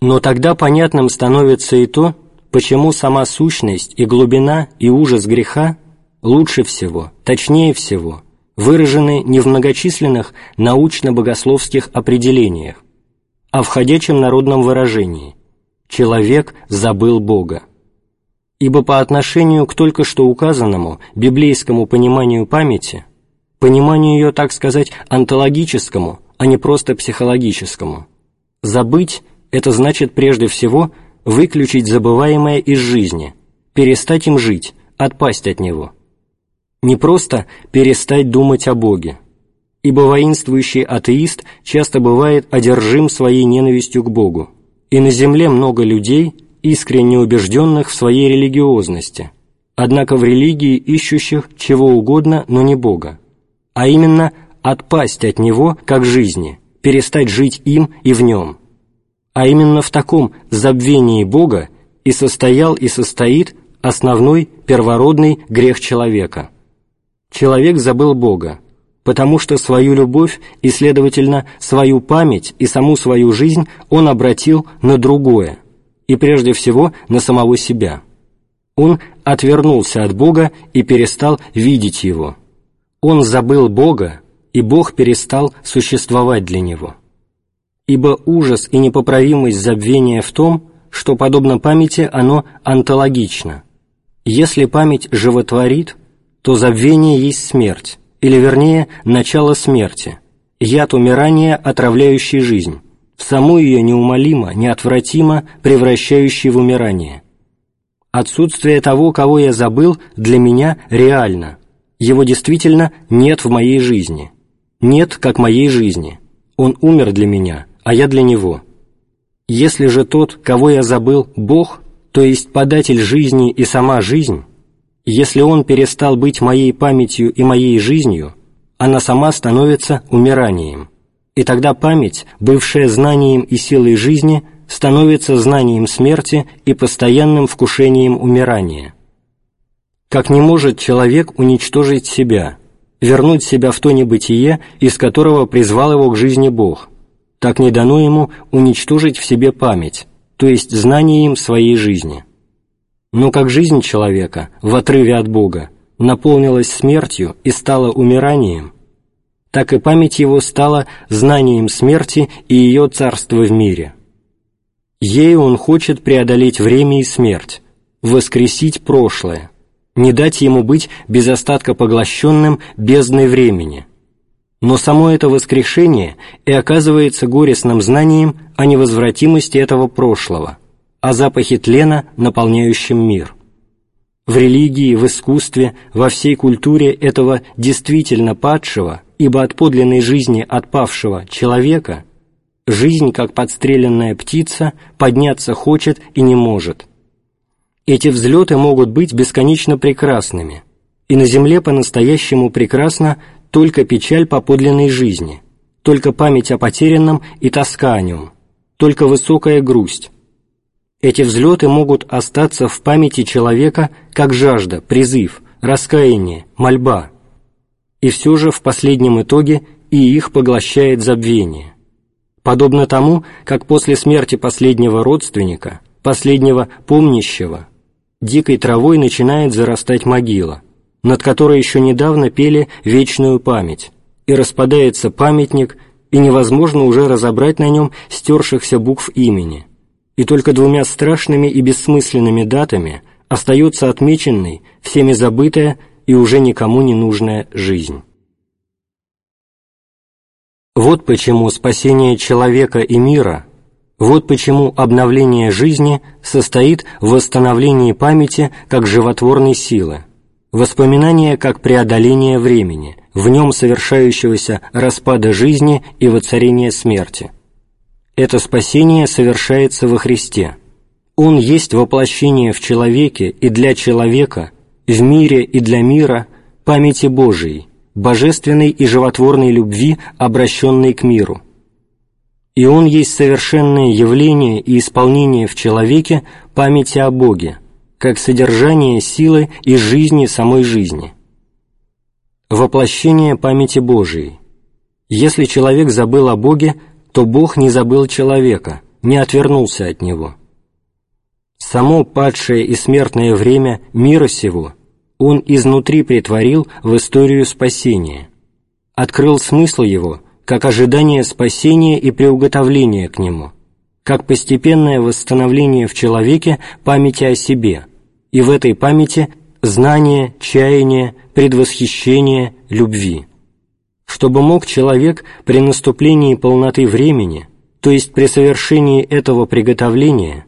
Но тогда понятным становится и то, почему сама сущность и глубина и ужас греха лучше всего, точнее всего, выражены не в многочисленных научно-богословских определениях, а в ходячем народном выражении «человек забыл Бога». Ибо по отношению к только что указанному библейскому пониманию памяти, пониманию ее, так сказать, онтологическому, а не просто психологическому, забыть – это значит прежде всего выключить забываемое из жизни, перестать им жить, отпасть от него. Не просто перестать думать о Боге, ибо воинствующий атеист часто бывает одержим своей ненавистью к Богу, и на земле много людей – искренне убежденных в своей религиозности, однако в религии ищущих чего угодно, но не Бога, а именно отпасть от Него как жизни, перестать жить им и в Нем. А именно в таком забвении Бога и состоял и состоит основной первородный грех человека. Человек забыл Бога, потому что свою любовь и, следовательно, свою память и саму свою жизнь он обратил на другое, и прежде всего на самого себя. Он отвернулся от Бога и перестал видеть Его. Он забыл Бога, и Бог перестал существовать для него. Ибо ужас и непоправимость забвения в том, что, подобно памяти, оно онтологично. Если память животворит, то забвение есть смерть, или вернее, начало смерти, яд умирания, отравляющий жизнь, в саму ее неумолимо, неотвратимо превращающий в умирание. Отсутствие того, кого я забыл, для меня реально. Его действительно нет в моей жизни. Нет, как моей жизни. Он умер для меня, а я для него. Если же тот, кого я забыл, Бог, то есть податель жизни и сама жизнь, если он перестал быть моей памятью и моей жизнью, она сама становится умиранием. И тогда память, бывшая знанием и силой жизни, становится знанием смерти и постоянным вкушением умирания. Как не может человек уничтожить себя, вернуть себя в то небытие, из которого призвал его к жизни Бог, так не дано ему уничтожить в себе память, то есть знание им своей жизни. Но как жизнь человека, в отрыве от Бога, наполнилась смертью и стала умиранием, так и память его стала знанием смерти и ее царства в мире. Ею он хочет преодолеть время и смерть, воскресить прошлое, не дать ему быть без остатка поглощенным бездной времени. Но само это воскрешение и оказывается горестным знанием о невозвратимости этого прошлого – о запахе тлена, наполняющем мир. В религии, в искусстве, во всей культуре этого действительно падшего, ибо от подлинной жизни отпавшего человека, жизнь, как подстреленная птица, подняться хочет и не может. Эти взлеты могут быть бесконечно прекрасными, и на земле по-настоящему прекрасна только печаль по подлинной жизни, только память о потерянном и тоска о нем, только высокая грусть, эти взлеты могут остаться в памяти человека как жажда, призыв, раскаяние, мольба. И все же в последнем итоге и их поглощает забвение. Подобно тому, как после смерти последнего родственника, последнего помнящего, дикой травой начинает зарастать могила, над которой еще недавно пели вечную память, и распадается памятник, и невозможно уже разобрать на нем стершихся букв имени – и только двумя страшными и бессмысленными датами остается отмеченной, всеми забытая и уже никому не нужная жизнь. Вот почему спасение человека и мира, вот почему обновление жизни состоит в восстановлении памяти как животворной силы, воспоминания как преодоление времени, в нем совершающегося распада жизни и воцарения смерти, это спасение совершается во Христе. Он есть воплощение в человеке и для человека, в мире и для мира памяти Божией, божественной и животворной любви, обращенной к миру. И Он есть совершенное явление и исполнение в человеке памяти о Боге, как содержание силы и жизни самой жизни. Воплощение памяти Божией. Если человек забыл о Боге, то Бог не забыл человека, не отвернулся от него. Само падшее и смертное время мира сего Он изнутри притворил в историю спасения, открыл смысл его как ожидание спасения и приуготовления к нему, как постепенное восстановление в человеке памяти о себе, и в этой памяти знание, чаяние, предвосхищение, любви чтобы мог человек при наступлении полноты времени, то есть при совершении этого приготовления,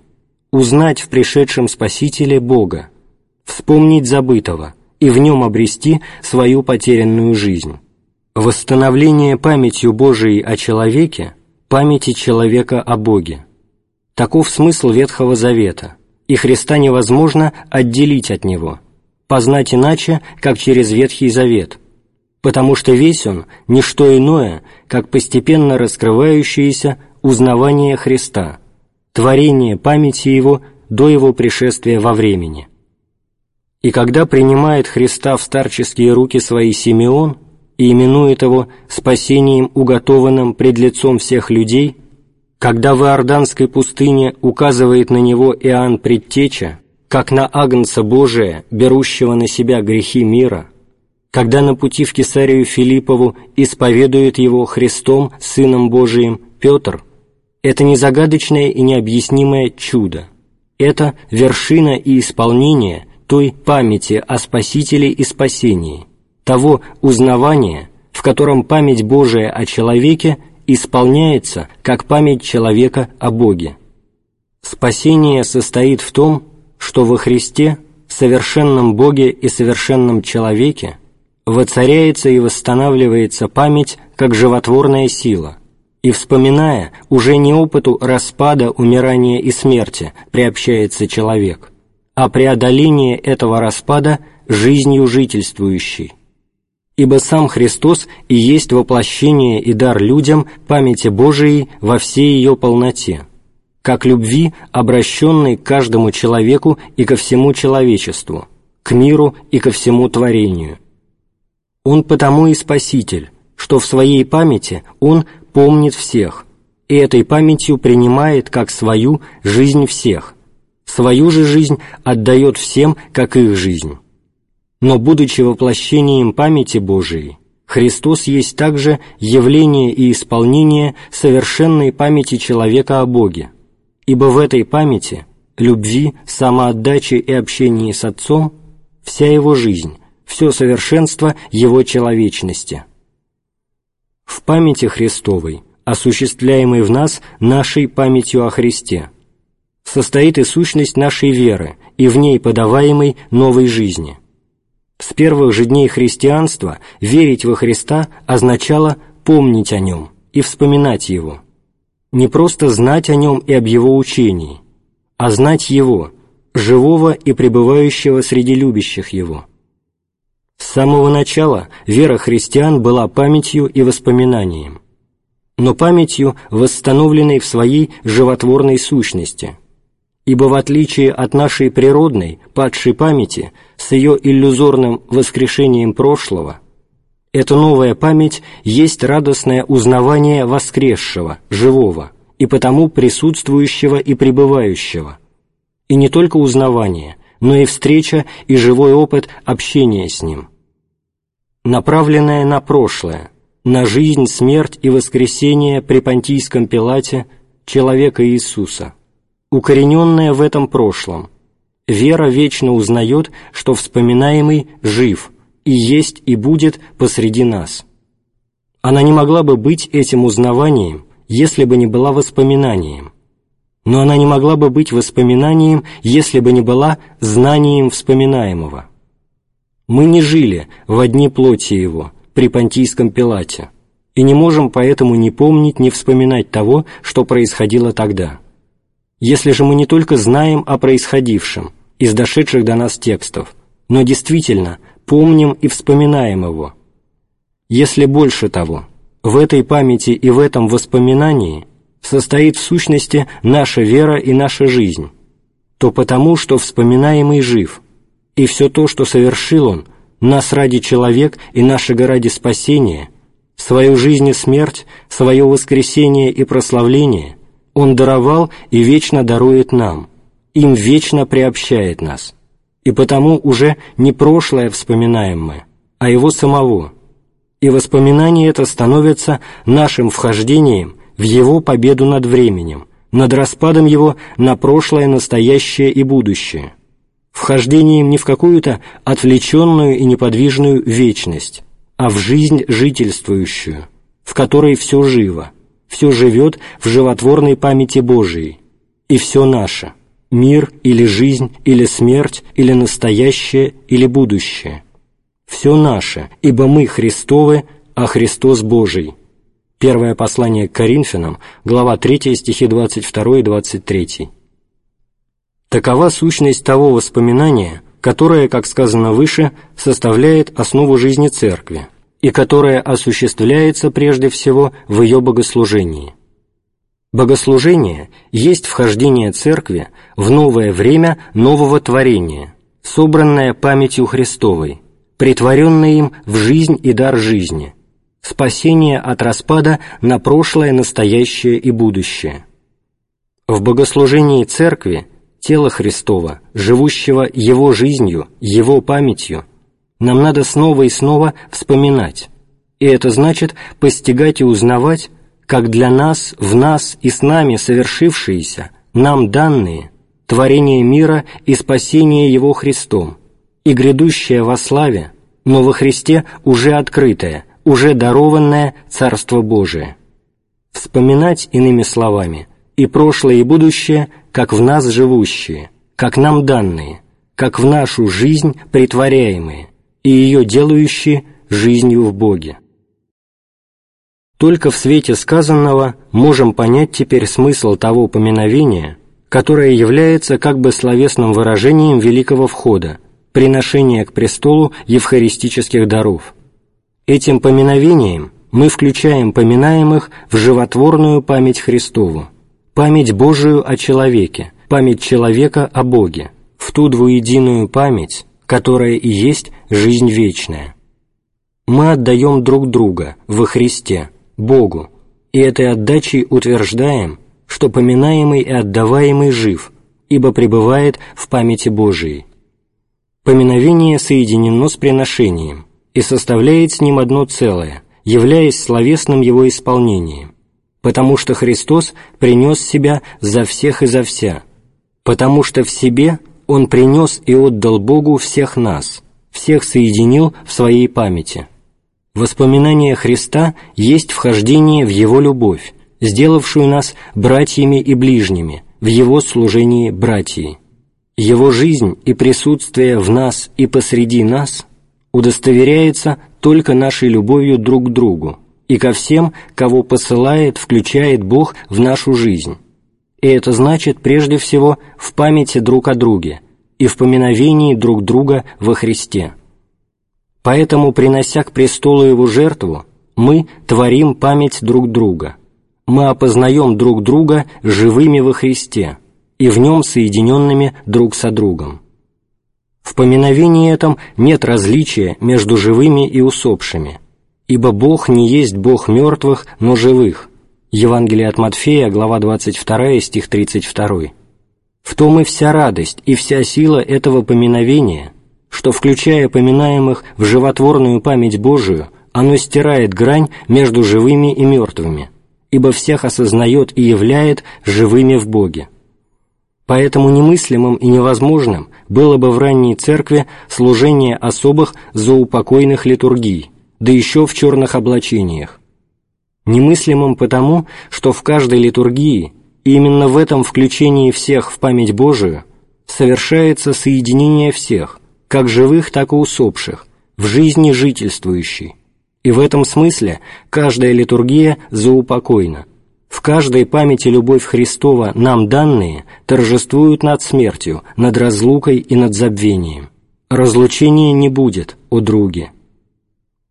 узнать в пришедшем Спасителе Бога, вспомнить забытого и в нем обрести свою потерянную жизнь. Восстановление памятью Божией о человеке, памяти человека о Боге. Таков смысл Ветхого Завета, и Христа невозможно отделить от него, познать иначе, как через Ветхий Завет – потому что весь он – не что иное, как постепенно раскрывающееся узнавание Христа, творение памяти Его до Его пришествия во времени. И когда принимает Христа в старческие руки свои Симеон и именует его спасением, уготованным пред лицом всех людей, когда в Иорданской пустыне указывает на него Иоанн Предтеча, как на Агнца Божия, берущего на себя грехи мира, когда на пути в Кесарию Филиппову исповедует его Христом, Сыном Божиим, Петр, это не загадочное и необъяснимое чудо. Это вершина и исполнение той памяти о Спасителе и спасении, того узнавания, в котором память Божия о человеке исполняется как память человека о Боге. Спасение состоит в том, что во Христе, совершенном Боге и совершенном человеке, воцаряется и восстанавливается память как животворная сила, и, вспоминая, уже не опыту распада, умирания и смерти приобщается человек, а преодоление этого распада жизнью жительствующей. Ибо сам Христос и есть воплощение и дар людям памяти Божией во всей ее полноте, как любви, обращенной к каждому человеку и ко всему человечеству, к миру и ко всему творению. Он потому и Спаситель, что в своей памяти Он помнит всех, и этой памятью принимает как свою жизнь всех, свою же жизнь отдает всем, как их жизнь. Но, будучи воплощением памяти Божией, Христос есть также явление и исполнение совершенной памяти человека о Боге, ибо в этой памяти, любви, самоотдаче и общении с Отцом вся его жизнь, все совершенство его человечности – в памяти Христовой, осуществляемой в нас нашей памятью о Христе, состоит и сущность нашей веры и в ней подаваемой новой жизни. С первых же дней христианства верить во Христа означало помнить о Нем и вспоминать Его. Не просто знать о Нем и об Его учении, а знать Его, живого и пребывающего среди любящих Его – с самого начала вера христиан была памятью и воспоминанием, но памятью, восстановленной в своей животворной сущности, ибо в отличие от нашей природной, падшей памяти, с ее иллюзорным воскрешением прошлого, эта новая память есть радостное узнавание воскресшего, живого, и потому присутствующего и пребывающего, и не только узнавание – но и встреча и живой опыт общения с Ним. Направленная на прошлое, на жизнь, смерть и воскресение при Понтийском Пилате человека Иисуса, укорененная в этом прошлом, вера вечно узнает, что вспоминаемый жив и есть и будет посреди нас. Она не могла бы быть этим узнаванием, если бы не была воспоминанием, но она не могла бы быть воспоминанием, если бы не была знанием вспоминаемого. Мы не жили в одни плоти его при Понтийском Пилате и не можем поэтому не помнить, не вспоминать того, что происходило тогда. Если же мы не только знаем о происходившем из дошедших до нас текстов, но действительно помним и вспоминаем его, если больше того, в этой памяти и в этом воспоминании – состоит в сущности наша вера и наша жизнь, то потому, что вспоминаемый жив, и все то, что совершил он, нас ради человек и нашего ради спасения, свою жизнь и смерть, свое воскресение и прославление, он даровал и вечно дарует нам, им вечно приобщает нас, и потому уже не прошлое вспоминаем мы, а его самого, и воспоминание это становится нашим вхождением в его победу над временем, над распадом его на прошлое, настоящее и будущее, вхождением не в какую-то отвлеченную и неподвижную вечность, а в жизнь жительствующую, в которой все живо, все живет в животворной памяти Божией, и все наше – мир или жизнь, или смерть, или настоящее, или будущее. Все наше, ибо мы Христовы, а Христос Божий. Первое послание к Коринфянам, глава 3, стихи 22 и 23. Такова сущность того воспоминания, которое, как сказано выше, составляет основу жизни Церкви и которое осуществляется прежде всего в ее богослужении. Богослужение есть вхождение Церкви в новое время нового творения, собранное памятью Христовой, притворенное им в жизнь и дар жизни, спасение от распада на прошлое, настоящее и будущее. В богослужении Церкви тело Христова, живущего Его жизнью, Его памятью, нам надо снова и снова вспоминать, и это значит постигать и узнавать, как для нас, в нас и с нами совершившиеся, нам данные, творение мира и спасение Его Христом, и грядущее во славе, но во Христе уже открытое, уже дарованное Царство Божие. Вспоминать, иными словами, и прошлое, и будущее, как в нас живущие, как нам данные, как в нашу жизнь притворяемые, и ее делающие жизнью в Боге. Только в свете сказанного можем понять теперь смысл того поминовения, которое является как бы словесным выражением великого входа, приношения к престолу евхаристических даров. Этим поминовением мы включаем поминаемых в животворную память Христову, память Божию о человеке, память человека о Боге, в ту двуединую память, которая и есть жизнь вечная. Мы отдаем друг друга во Христе, Богу, и этой отдачей утверждаем, что поминаемый и отдаваемый жив, ибо пребывает в памяти Божией. Поминовение соединено с приношением и составляет с ним одно целое, являясь словесным его исполнением, потому что Христос принес себя за всех и за вся, потому что в себе Он принес и отдал Богу всех нас, всех соединил в своей памяти. Воспоминание Христа есть вхождение в Его любовь, сделавшую нас братьями и ближними в Его служении братьей. Его жизнь и присутствие в нас и посреди нас удостоверяется только нашей любовью друг к другу и ко всем, кого посылает, включает Бог в нашу жизнь. И это значит прежде всего в памяти друг о друге и в поминовении друг друга во Христе. Поэтому, принося к престолу его жертву, мы творим память друг друга. Мы опознаем друг друга живыми во Христе и в нем соединенными друг со другом. В поминовении этом нет различия между живыми и усопшими, ибо Бог не есть Бог мертвых, но живых. Евангелие от Матфея, глава 22, стих 32. В том и вся радость и вся сила этого поминовения – что, включая поминаемых в животворную память Божию, оно стирает грань между живыми и мертвыми, ибо всех осознает и являет живыми в Боге. Поэтому немыслимым и невозможным было бы в ранней церкви служение особых заупокойных литургий, да еще в черных облачениях. Немыслимым потому, что в каждой литургии, именно в этом включении всех в память Божию, совершается соединение всех – как живых, так и усопших, в жизни жительствующей. И в этом смысле каждая литургия заупокойна. В каждой памяти любовь Христова нам данные торжествуют над смертью, над разлукой и над забвением. Разлучения не будет, о друге.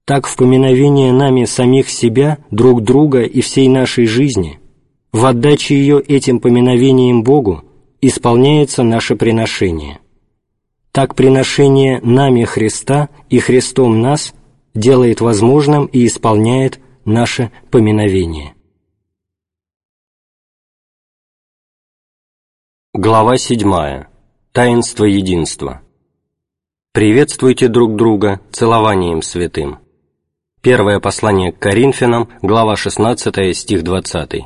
Так в поминовение нами самих себя, друг друга и всей нашей жизни, в отдаче ее этим поминовением Богу, исполняется наше приношение – так приношение нами Христа и Христом нас делает возможным и исполняет наше поминовение. Глава 7. Таинство единства. Приветствуйте друг друга целованием святым. Первое послание к Коринфянам, глава 16, стих 20.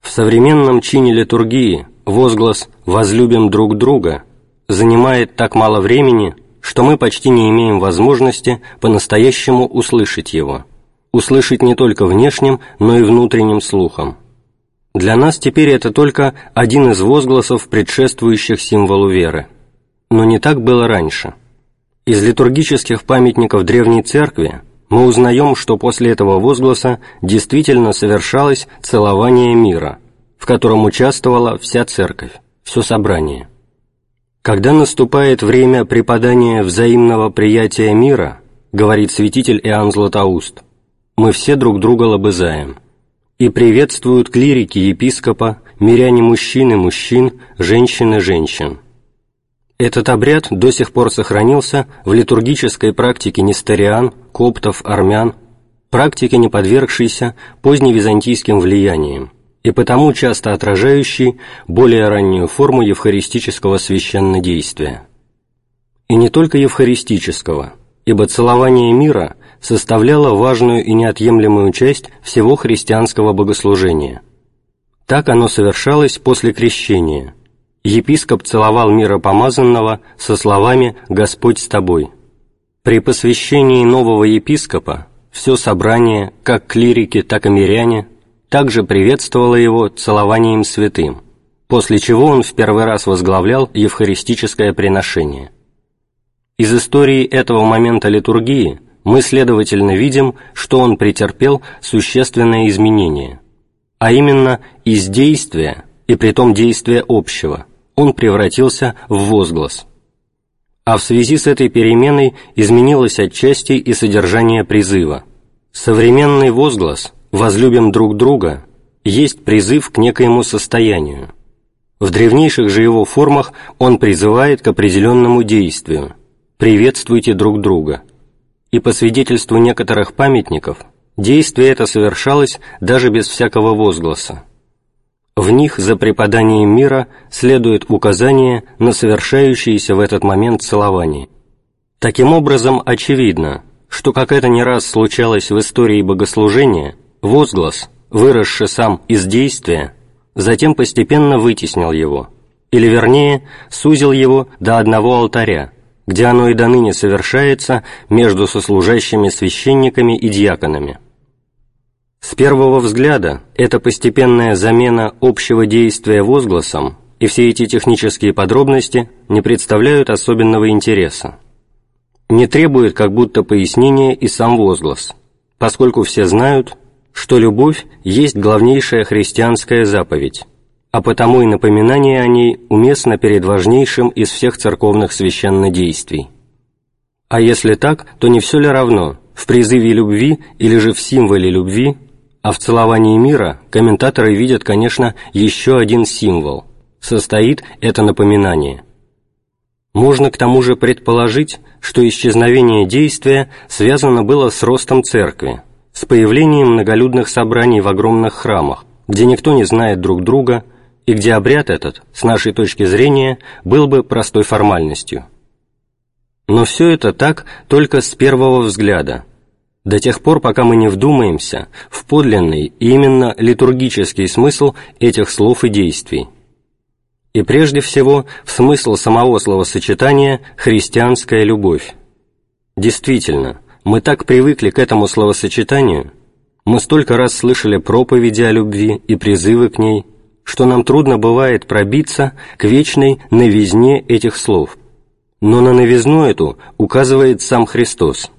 В современном чине литургии возглас «возлюбим друг друга» занимает так мало времени, что мы почти не имеем возможности по-настоящему услышать его, услышать не только внешним, но и внутренним слухом. Для нас теперь это только один из возгласов, предшествующих символу веры. Но не так было раньше. Из литургических памятников Древней Церкви мы узнаем, что после этого возгласа действительно совершалось целование мира, в котором участвовала вся Церковь, все собрание. Когда наступает время преподания взаимного приятия мира, говорит святитель Иоанн Златоуст, мы все друг друга лобызаем. И приветствуют клирики епископа, миряне мужчины мужчин, женщины женщин. Этот обряд до сих пор сохранился в литургической практике несториан, коптов, армян, практике, не подвергшейся поздневизантийским влияниям, и потому часто отражающей более раннюю форму евхаристического священнодействия. И не только евхаристического, ибо целование мира составляло важную и неотъемлемую часть всего христианского богослужения. Так оно совершалось после крещения. Епископ целовал миропомазанного со словами «Господь с тобой». При посвящении нового епископа все собрание, как клирики, так и миряне, также приветствовало его целованием святым, после чего он в первый раз возглавлял евхаристическое приношение. Из истории этого момента литургии мы, следовательно, видим, что он претерпел существенное изменение, а именно из действия, и притом действия общего, он превратился в возглас. А в связи с этой переменой изменилось отчасти и содержание призыва. Современный возглас «возлюбим друг друга» есть призыв к некоему состоянию. В древнейших же его формах он призывает к определенному действию «приветствуйте друг друга», и по свидетельству некоторых памятников, действие это совершалось даже без всякого возгласа. В них за преподанием мира следует указание на совершающееся в этот момент целование. Таким образом, очевидно, что, как это не раз случалось в истории богослужения, возглас, выросший сам из действия, затем постепенно вытеснил его, или вернее, сузил его до одного алтаря, где оно и до ныне совершается между сослужащими священниками и диаконами. С первого взгляда эта постепенная замена общего действия возгласом и все эти технические подробности не представляют особенного интереса. Не требует как будто пояснения и сам возглас, поскольку все знают, что любовь есть главнейшая христианская заповедь, а потому и напоминание о ней уместно перед важнейшим из всех церковных священнодействий. А если так, то не все ли равно, в призыве любви или же в символе любви, а в целовании мира комментаторы видят, конечно, еще один символ. Состоит это напоминание. Можно к тому же предположить, что исчезновение действия связано было с ростом церкви, с появлением многолюдных собраний в огромных храмах, где никто не знает друг друга, и где обряд этот, с нашей точки зрения, был бы простой формальностью. Но все это так только с первого взгляда, до тех пор, пока мы не вдумаемся в подлинный и именно литургический смысл этих слов и действий. И прежде всего в смысл самого словосочетания «христианская любовь». Действительно, мы так привыкли к этому словосочетанию, мы столько раз слышали проповеди о любви и призывы к ней – что нам трудно бывает пробиться к вечной новизне этих слов. Но на новизну эту указывает сам Христос.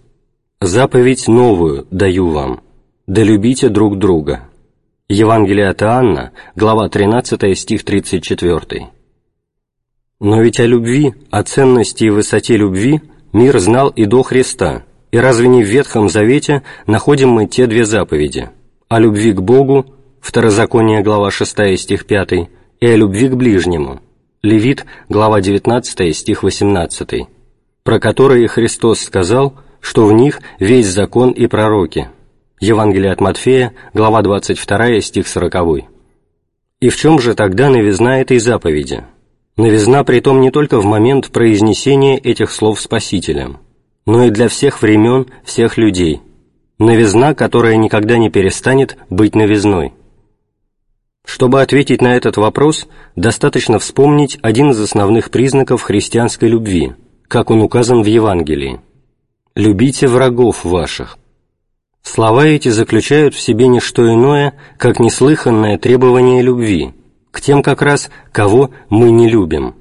«Заповедь новую даю вам, да любите друг друга». Евангелие от Иоанна, глава 13, стих 34. Но ведь о любви, о ценности и высоте любви мир знал и до Христа, и разве не в Ветхом Завете находим мы те две заповеди – о любви к Богу Второзаконие, глава 6, стих 5, и о любви к ближнему, Левит, глава 19, стих 18, про которые Христос сказал, что в них весь закон и пророки. Евангелие от Матфея, глава 22, стих 40. И в чем же тогда новизна этой заповеди? Новизна притом не только в момент произнесения этих слов Спасителем, но и для всех времен, всех людей. Новизна, которая никогда не перестанет быть новизной. Чтобы ответить на этот вопрос, достаточно вспомнить один из основных признаков христианской любви, как он указан в Евангелии. «Любите врагов ваших». Слова эти заключают в себе не что иное, как неслыханное требование любви к тем как раз, кого мы не любим.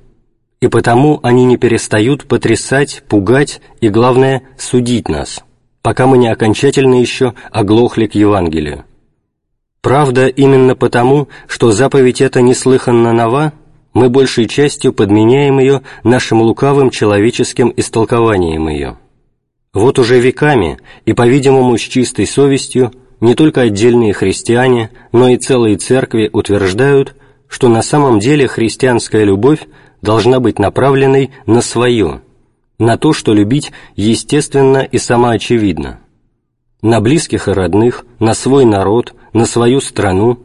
И потому они не перестают потрясать, пугать и, главное, судить нас, пока мы не окончательно еще оглохли к Евангелию. Правда, именно потому, что заповедь эта неслыханно нова, мы большей частью подменяем ее нашим лукавым человеческим истолкованием ее. Вот уже веками, и, по-видимому, с чистой совестью, не только отдельные христиане, но и целые церкви утверждают, что на самом деле христианская любовь должна быть направленной на свое, на то, что любить естественно и самоочевидно, на близких и родных, на свой народ, на свою страну,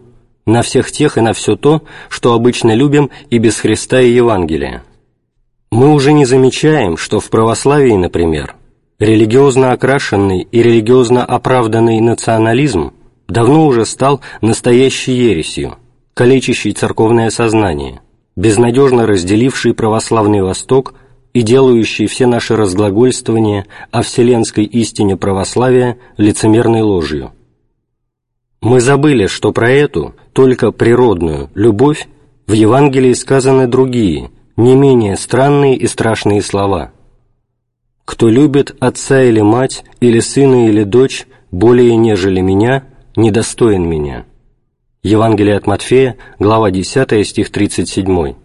на всех тех и на все то, что обычно любим и без Христа и Евангелия. Мы уже не замечаем, что в православии, например, религиозно окрашенный и религиозно оправданный национализм давно уже стал настоящей ересью, калечащей церковное сознание, безнадежно разделивший православный Восток и делающий все наши разглагольствования о вселенской истине православия лицемерной ложью. Мы забыли, что про эту, только природную, любовь в Евангелии сказаны другие, не менее странные и страшные слова. «Кто любит отца или мать, или сына или дочь более нежели меня, недостоин меня». Евангелие от Матфея, глава 10, стих 37.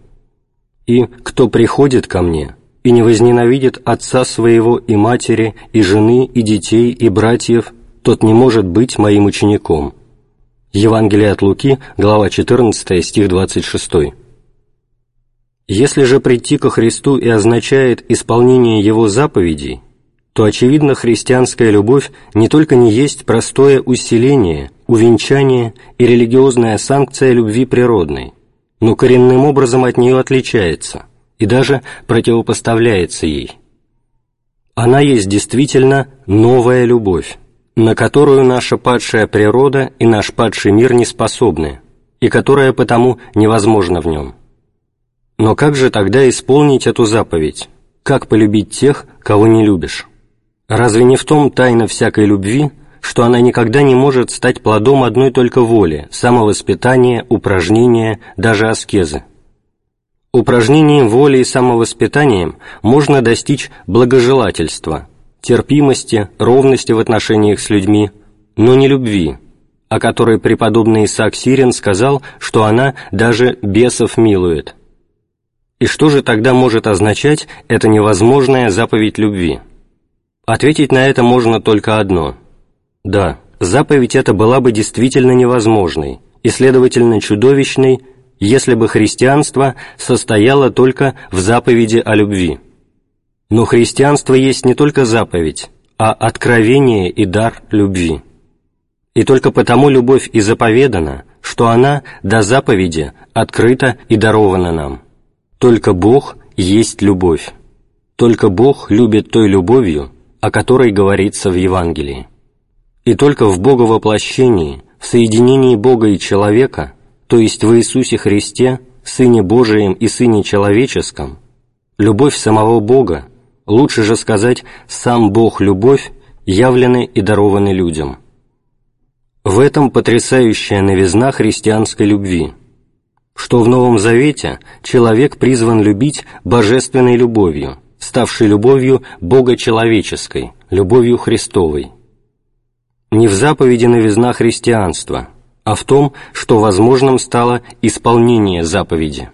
«И кто приходит ко мне, и не возненавидит отца своего и матери, и жены, и детей, и братьев, тот не может быть моим учеником». Евангелие от Луки, глава 14, стих 26. Если же прийти ко Христу и означает исполнение Его заповедей, то, очевидно, христианская любовь не только не есть простое усиление, увенчание и религиозная санкция любви природной, но коренным образом от нее отличается и даже противопоставляется ей. Она есть действительно новая любовь, на которую наша падшая природа и наш падший мир не способны, и которая потому невозможна в нем. Но как же тогда исполнить эту заповедь? Как полюбить тех, кого не любишь? Разве не в том тайна всякой любви, что она никогда не может стать плодом одной только воли, самовоспитания, упражнения, даже аскезы? Упражнением воли и самовоспитанием можно достичь благожелательства – терпимости, ровности в отношениях с людьми, но не любви, о которой преподобный Исаак Сирин сказал, что она даже бесов милует. И что же тогда может означать эта невозможная заповедь любви? Ответить на это можно только одно. Да, заповедь эта была бы действительно невозможной и, следовательно, чудовищной, если бы христианство состояло только в заповеди о любви. Но христианство есть не только заповедь, а откровение и дар любви. И только потому любовь и заповедана, что она до заповеди открыта и дарована нам. Только Бог есть любовь. Только Бог любит той любовью, о которой говорится в Евангелии. И только в Боговоплощении, в соединении Бога и человека, то есть в Иисусе Христе, Сыне Божием и Сыне Человеческом, любовь самого Бога лучше же сказать «сам Бог – любовь», явлены и дарованы людям. В этом потрясающая новизна христианской любви, что в Новом Завете человек призван любить божественной любовью, ставшей любовью Бога человеческой, любовью Христовой. Не в заповеди новизна христианства, а в том, что возможным стало исполнение заповеди.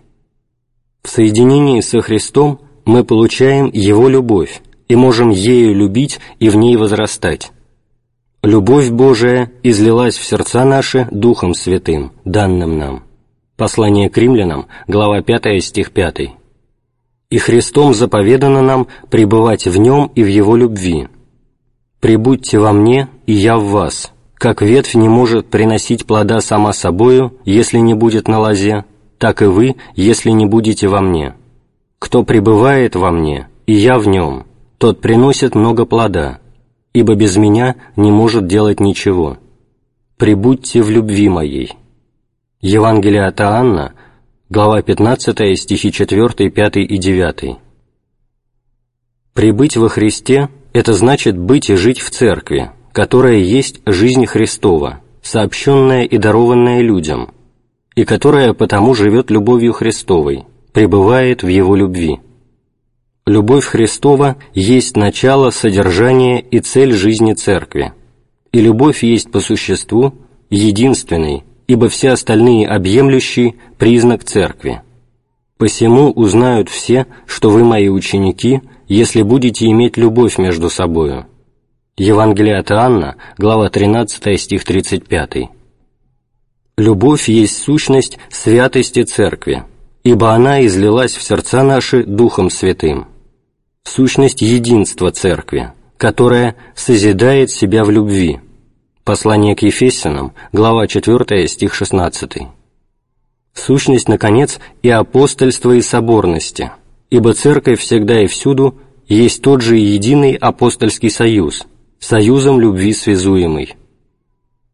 В соединении со Христом – мы получаем Его любовь и можем ею любить и в ней возрастать. Любовь Божия излилась в сердца наши Духом Святым, данным нам. Послание к римлянам, глава 5, стих 5. «И Христом заповедано нам пребывать в Нем и в Его любви. Прибудьте во мне, и я в вас, как ветвь не может приносить плода сама собою, если не будет на лозе, так и вы, если не будете во мне». Кто пребывает во мне, и я в нем, тот приносит много плода, ибо без меня не может делать ничего. Прибудьте в любви моей». Евангелие от Иоанна, глава 15, стихи 4, 5 и 9. «Прибыть во Христе – это значит быть и жить в Церкви, которая есть жизнь Христова, сообщенная и дарованная людям, и которая потому живет любовью Христовой, пребывает в Его любви. Любовь Христова есть начало, содержание и цель жизни Церкви, и любовь есть по существу единственный, ибо все остальные объемлющий признак Церкви. Посему узнают все, что вы мои ученики, если будете иметь любовь между собою. Евангелие от Иоанна, глава 13, стих 35. «Любовь есть сущность святости Церкви, ибо она излилась в сердца наши Духом Святым, сущность единства Церкви, которая созидает себя в любви». Послание к Ефесянам, глава 4, стих 16. Сущность, наконец, и апостольства, и соборности, ибо Церковь всегда и всюду есть тот же единый апостольский союз, союзом любви связуемый.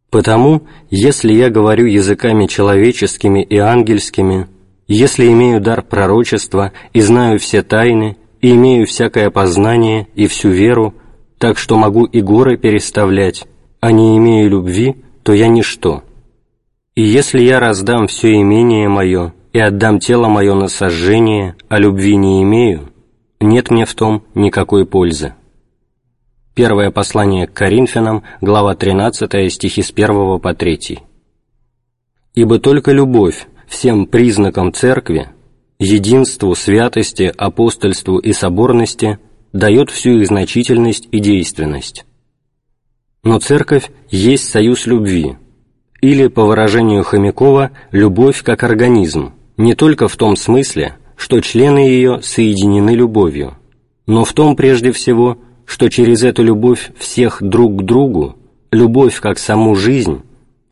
Потому, если я говорю языками человеческими и ангельскими, если имею дар пророчества и знаю все тайны, и имею всякое познание и всю веру, так что могу и горы переставлять, а не имею любви, то я ничто. И если я раздам все имение мое и отдам тело мое на сожжение, а любви не имею, нет мне в том никакой пользы. Первое послание к Коринфянам, глава 13, стихи с 1 по 3. «Ибо только любовь всем признакам Церкви, единству, святости, апостольству и соборности дает всю их значительность и действенность. Но Церковь есть союз любви, или, по выражению Хомякова, любовь как организм, не только в том смысле, что члены ее соединены любовью, но в том прежде всего, что через эту любовь всех друг к другу, любовь как саму жизнь,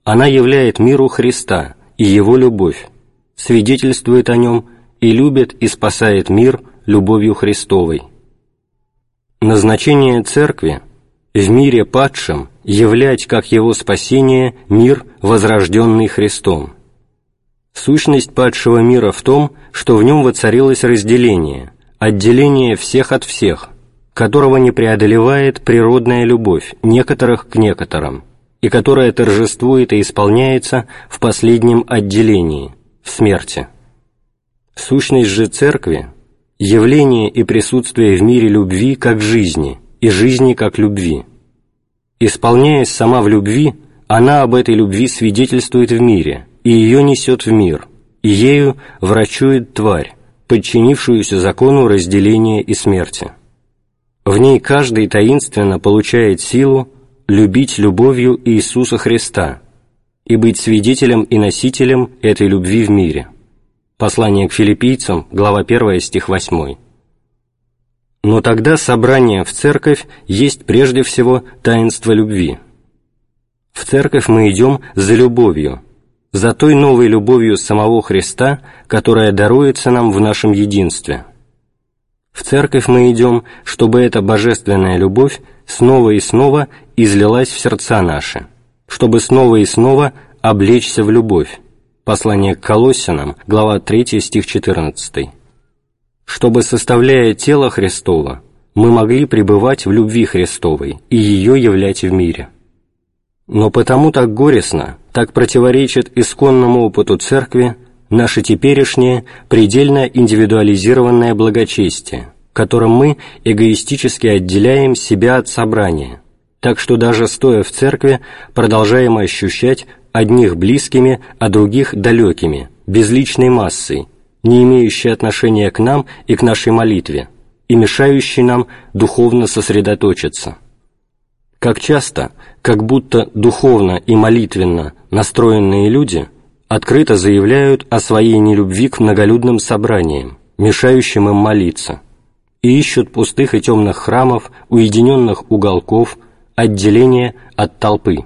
она являет миру Христа и Его любовь, свидетельствует о Нем и любит и спасает мир любовью Христовой. Назначение Церкви в мире падшем являть как Его спасение мир, возрожденный Христом. Сущность падшего мира в том, что в нем воцарилось разделение, отделение всех от всех, которого не преодолевает природная любовь некоторых к некоторым, и которая торжествует и исполняется в последнем отделении, в смерти. Сущность же Церкви – явление и присутствие в мире любви как жизни и жизни как любви. Исполняясь сама в любви, она об этой любви свидетельствует в мире, и ее несет в мир, и ею врачует тварь, подчинившуюся закону разделения и смерти. В ней каждый таинственно получает силу любить любовью Иисуса Христа и быть свидетелем и носителем этой любви в мире. Послание к филиппийцам, глава 1, стих 8. Но тогда собрание в церковь есть прежде всего таинство любви. В церковь мы идем за любовью, за той новой любовью самого Христа, которая даруется нам в нашем единстве – в церковь мы идем, чтобы эта божественная любовь снова и снова излилась в сердца наши, чтобы снова и снова облечься в любовь. Послание к Колоссянам, глава 3, стих 14. Чтобы, составляя тело Христово, мы могли пребывать в любви Христовой и ее являть в мире. Но потому так горестно, так противоречит исконному опыту Церкви наше теперешнее предельно индивидуализированное благочестие, которым мы эгоистически отделяем себя от собрания, так что даже стоя в церкви продолжаем ощущать одних близкими, а других далекими, безличной массой, не имеющей отношения к нам и к нашей молитве, и мешающей нам духовно сосредоточиться. Как часто, как будто духовно и молитвенно настроенные люди – открыто заявляют о своей нелюбви к многолюдным собраниям, мешающим им молиться, и ищут пустых и темных храмов, уединенных уголков, отделения от толпы.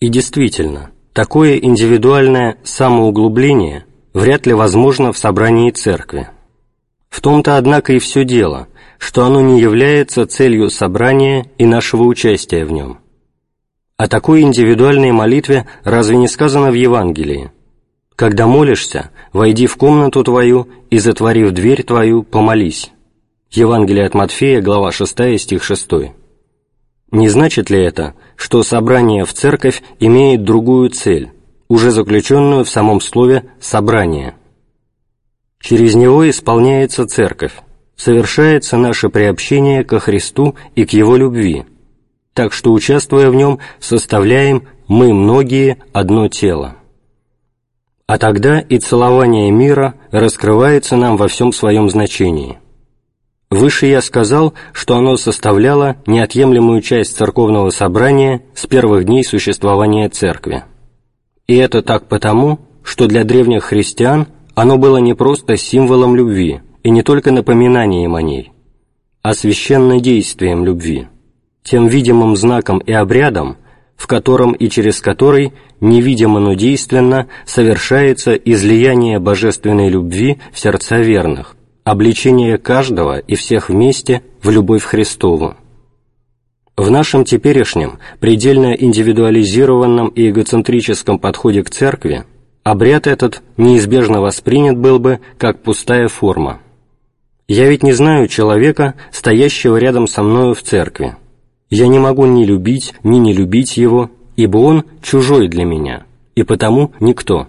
И действительно, такое индивидуальное самоуглубление вряд ли возможно в собрании церкви. В том-то, однако, и все дело, что оно не является целью собрания и нашего участия в нем. О такой индивидуальной молитве разве не сказано в Евангелии? «Когда молишься, войди в комнату твою и, затворив дверь твою, помолись». Евангелие от Матфея, глава 6, стих 6. Не значит ли это, что собрание в церковь имеет другую цель, уже заключенную в самом слове «собрание»? Через него исполняется церковь, совершается наше приобщение ко Христу и к Его любви – так что, участвуя в нем, составляем мы многие одно тело. А тогда и целование мира раскрывается нам во всем своем значении. Выше я сказал, что оно составляло неотъемлемую часть церковного собрания с первых дней существования церкви. И это так потому, что для древних христиан оно было не просто символом любви и не только напоминанием о ней, а священным действием любви, тем видимым знаком и обрядом, в котором и через который невидимо, но действенно совершается излияние божественной любви в сердца верных, обличение каждого и всех вместе в любовь Христову. В нашем теперешнем, предельно индивидуализированном и эгоцентрическом подходе к церкви обряд этот неизбежно воспринят был бы как пустая форма. Я ведь не знаю человека, стоящего рядом со мною в церкви. Я не могу ни любить, ни не любить его, ибо он чужой для меня, и потому никто.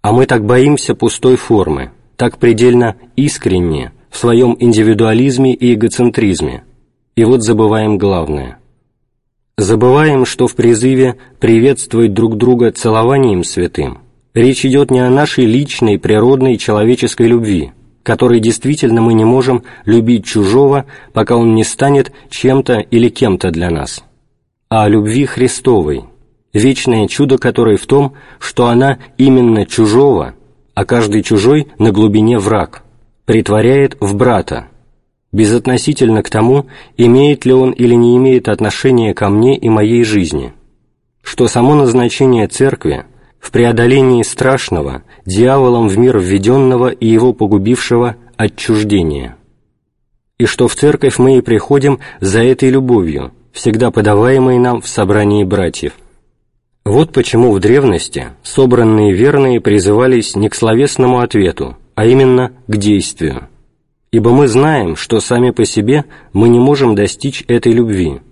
А мы так боимся пустой формы, так предельно искренне в своем индивидуализме и эгоцентризме, и вот забываем главное. Забываем, что в призыве приветствовать друг друга целованием святым речь идет не о нашей личной, природной человеческой любви, которой действительно мы не можем любить чужого, пока он не станет чем-то или кем-то для нас, а о любви Христовой, вечное чудо которой в том, что она именно чужого – а каждый чужой на глубине враг, притворяет в брата, безотносительно к тому, имеет ли он или не имеет отношения ко мне и моей жизни, что само назначение церкви в преодолении страшного, дьяволом в мир введенного и его погубившего отчуждения, и что в церковь мы и приходим за этой любовью, всегда подаваемой нам в собрании братьев – вот почему в древности собранные верные призывались не к словесному ответу, а именно к действию. Ибо мы знаем, что сами по себе мы не можем достичь этой любви,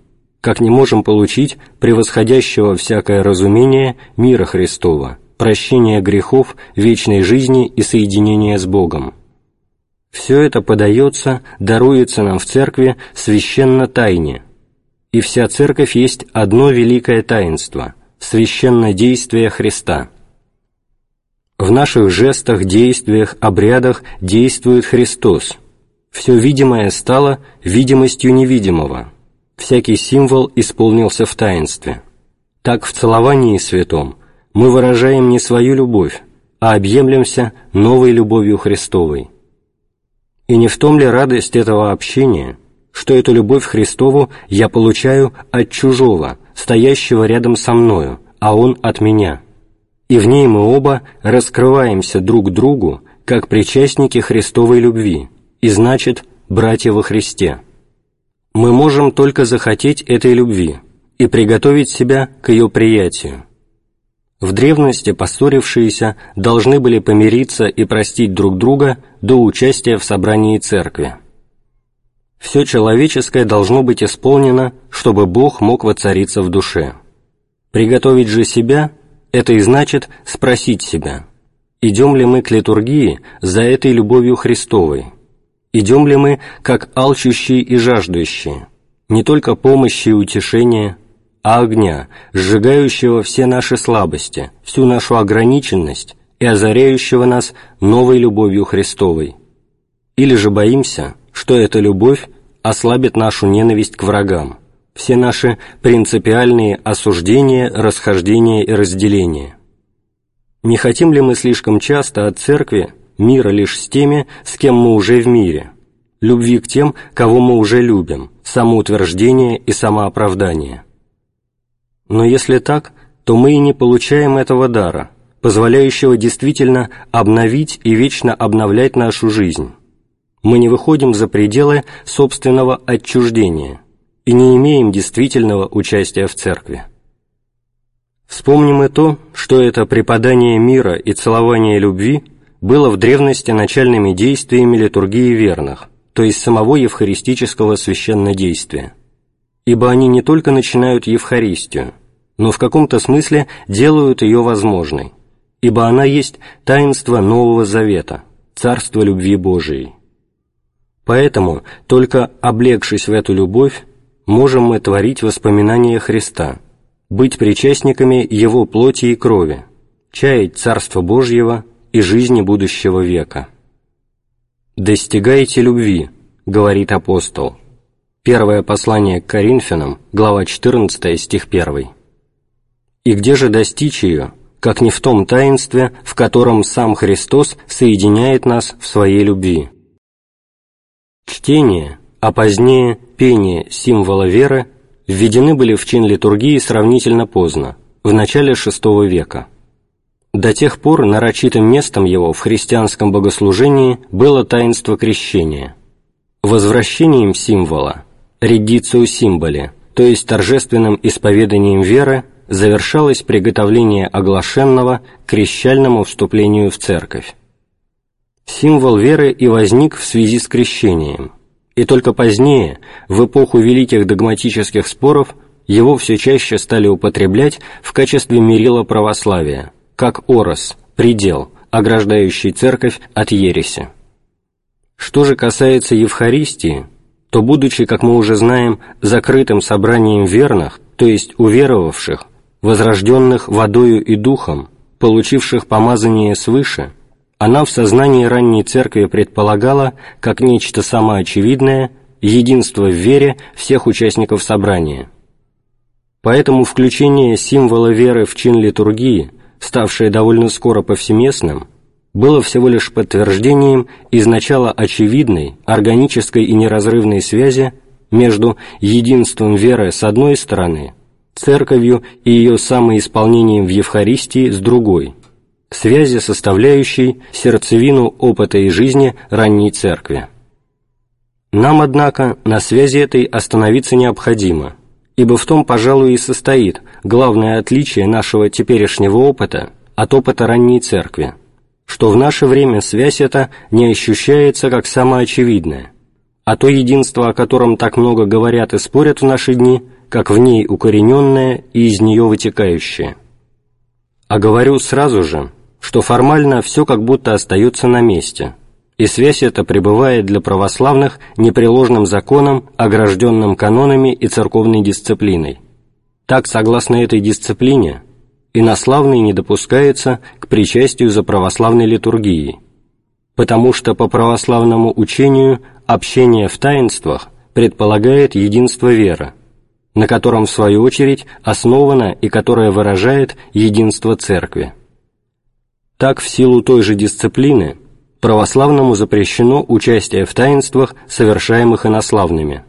как не можем получить превосходящего всякое разумение мира Христова, прощения грехов, вечной жизни и соединения с Богом. Все это подается, даруется нам в Церкви священно тайне, и вся Церковь есть одно великое таинство – священное действие Христа. В наших жестах, действиях, обрядах действует Христос. Все видимое стало видимостью невидимого. Всякий символ исполнился в таинстве. Так в целовании святом мы выражаем не свою любовь, а объемлемся новой любовью Христовой. И не в том ли радость этого общения, что эту любовь Христову я получаю от чужого, стоящего рядом со мною, а он от меня. И в ней мы оба раскрываемся друг другу, как причастники Христовой любви, и значит, братья во Христе. Мы можем только захотеть этой любви и приготовить себя к ее приятию. В древности поссорившиеся должны были помириться и простить друг друга до участия в собрании церкви. Все человеческое должно быть исполнено, чтобы Бог мог воцариться в душе. Приготовить же себя – это и значит спросить себя, идем ли мы к литургии за этой любовью Христовой, идем ли мы как алчущие и жаждущие, не только помощи и утешения, а огня, сжигающего все наши слабости, всю нашу ограниченность и озаряющего нас новой любовью Христовой. Или же боимся – что эта любовь ослабит нашу ненависть к врагам, все наши принципиальные осуждения, расхождения и разделения. Не хотим ли мы слишком часто от церкви мира лишь с теми, с кем мы уже в мире, любви к тем, кого мы уже любим, самоутверждение и самооправдание? Но если так, то мы и не получаем этого дара, позволяющего действительно обновить и вечно обновлять нашу жизнь мы не выходим за пределы собственного отчуждения и не имеем действительного участия в церкви. Вспомним и то, что это преподание мира и целование любви было в древности начальными действиями литургии верных, то есть самого евхаристического священнодействия, ибо они не только начинают Евхаристию, но в каком-то смысле делают ее возможной, ибо она есть таинство Нового Завета, Царство любви Божией. Поэтому, только облегшись в эту любовь, можем мы творить воспоминания Христа, быть причастниками Его плоти и крови, чаять Царство Божьего и жизни будущего века. «Достигайте любви», говорит апостол. Первое послание к Коринфянам, глава 14, стих 1. И где же достичь ее, как не в том таинстве, в котором сам Христос соединяет нас в своей любви? Чтение, а позднее пение символа веры введены были в чин литургии сравнительно поздно, в начале VI века. До тех пор нарочитым местом его в христианском богослужении было таинство крещения. Возвращением символа, реддицию символе, то есть торжественным исповеданием веры, завершалось приготовление оглашенного к крещальному вступлению в церковь. Символ веры и возник в связи с крещением, и только позднее, в эпоху великих догматических споров, его все чаще стали употреблять в качестве мерила православия – как орос, предел, ограждающий церковь от ереси. Что же касается Евхаристии, то, будучи, как мы уже знаем, закрытым собранием верных, то есть уверовавших, возрожденных водою и духом, получивших помазание свыше, она в сознании ранней церкви предполагала, как нечто самоочевидное, единство в вере всех участников собрания. Поэтому включение символа веры в чин литургии ставшее довольно скоро повсеместным, было всего лишь подтверждением изначала очевидной, органической и неразрывной связи между единством веры с одной стороны, церковью и ее самоисполнением в Евхаристии с другой, связи, составляющей сердцевину опыта и жизни ранней церкви. Нам, однако, на связи этой остановиться необходимо – ибо в том, пожалуй, и состоит главное отличие нашего теперешнего опыта от опыта ранней церкви, что в наше время связь эта не ощущается как самоочевидная, а то единство, о котором так много говорят и спорят в наши дни, как в ней укорененное и из нее вытекающее. А говорю сразу же, что формально все как будто остается на месте – и связь эта пребывает для православных непреложным законом, огражденным канонами и церковной дисциплиной. Так, согласно этой дисциплине, инославный не допускается к причастию за православной литургией, потому что по православному учению общение в таинствах предполагает единство веры, на котором, в свою очередь, основано и которое выражает единство Церкви. Так, в силу той же дисциплины, православному запрещено участие в таинствах, совершаемых инославными.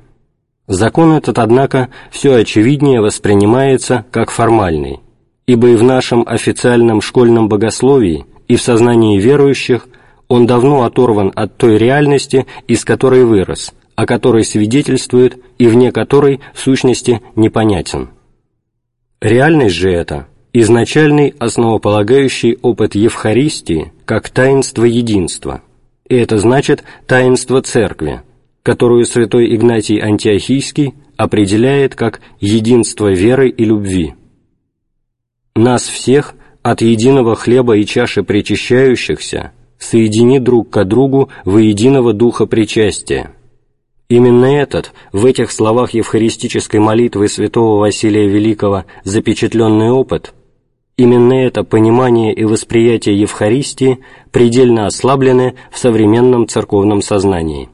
Закон этот, однако, все очевиднее воспринимается как формальный, ибо и в нашем официальном школьном богословии, и в сознании верующих он давно оторван от той реальности, из которой вырос, о которой свидетельствует и вне которой, в сущности, непонятен. Реальность же эта – изначальный основополагающий опыт Евхаристии как таинство единства, и это значит таинство Церкви, которую святой Игнатий Антиохийский определяет как единство веры и любви. Нас всех от единого хлеба и чаши причащающихся соедини друг к другу во единого духа причастия. Именно этот, в этих словах евхаристической молитвы святого Василия Великого запечатленный опыт – Именно это понимание и восприятие Евхаристии предельно ослаблены в современном церковном сознании.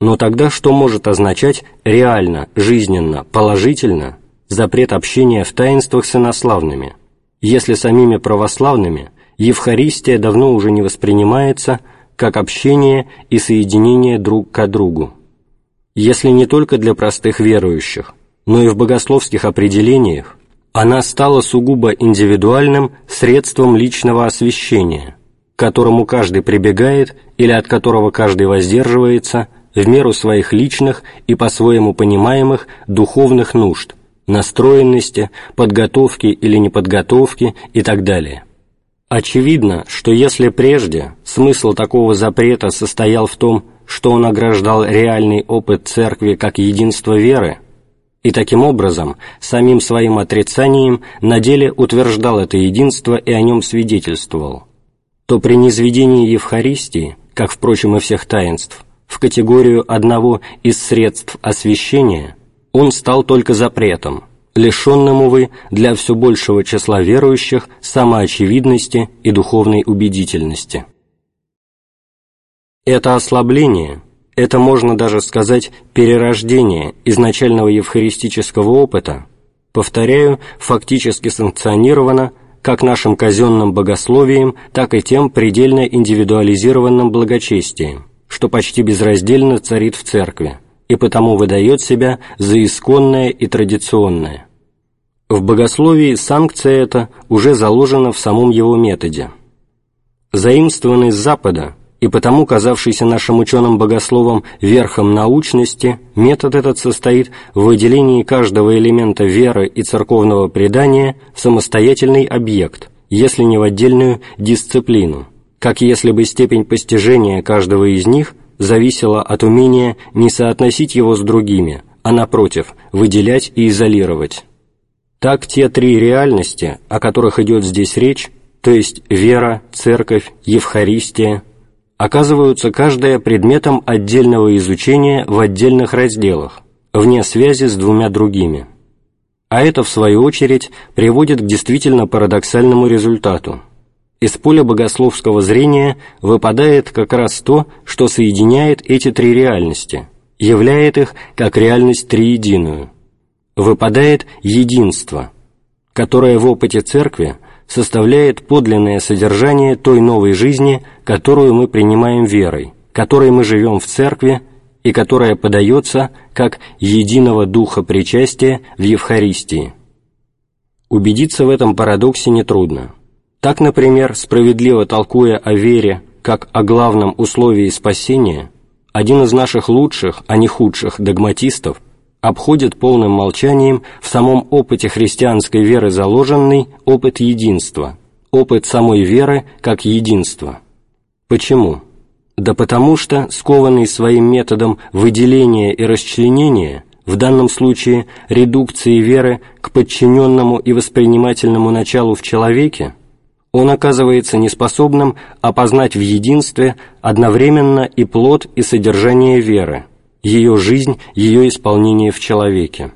Но тогда что может означать реально, жизненно, положительно запрет общения в таинствах с инославными, если самими православными Евхаристия давно уже не воспринимается как общение и соединение друг к другу? Если не только для простых верующих, но и в богословских определениях она стала сугубо индивидуальным средством личного освящения, к которому каждый прибегает или от которого каждый воздерживается в меру своих личных и по-своему понимаемых духовных нужд, настроенности, подготовки или неподготовки и так далее. Очевидно, что если прежде смысл такого запрета состоял в том, что он ограждал реальный опыт церкви как единство веры, и таким образом самим своим отрицанием на деле утверждал это единство и о нем свидетельствовал, то при низведении Евхаристии, как, впрочем, и всех таинств, в категорию одного из средств освящения, он стал только запретом, лишенным, увы, для все большего числа верующих самоочевидности и духовной убедительности. Это ослабление – Это можно даже сказать перерождение изначального евхаристического опыта, повторяю, фактически санкционировано как нашим казенным богословием, так и тем предельно индивидуализированным благочестием, что почти безраздельно царит в церкви, и потому выдает себя за исконное и традиционное. В богословии санкция эта уже заложена в самом его методе. Заимствованный с Запада – и потому казавшийся нашим ученым-богословам верхом научности, метод этот состоит в выделении каждого элемента веры и церковного предания в самостоятельный объект, если не в отдельную дисциплину, как если бы степень постижения каждого из них зависела от умения не соотносить его с другими, а напротив, выделять и изолировать. Так те три реальности, о которых идет здесь речь, то есть вера, церковь, Евхаристия – оказываются каждая предметом отдельного изучения в отдельных разделах, вне связи с двумя другими. А это, в свою очередь, приводит к действительно парадоксальному результату. Из поля богословского зрения выпадает как раз то, что соединяет эти три реальности, являет их как реальность триединую. Выпадает единство, которое в опыте Церкви составляет подлинное содержание той новой жизни, которую мы принимаем верой, которой мы живем в Церкви и которая подается как единого духа причастия в Евхаристии. Убедиться в этом парадоксе нетрудно. Так, например, справедливо толкуя о вере как о главном условии спасения, один из наших лучших, а не худших догматистов обходит полным молчанием в самом опыте христианской веры заложенный опыт единства, опыт самой веры как единства. Почему? Да потому что, скованный своим методом выделения и расчленения, в данном случае редукции веры к подчиненному и воспринимательному началу в человеке, он оказывается неспособным опознать в единстве одновременно и плод и содержание веры – ее жизнь, ее исполнение в человеке.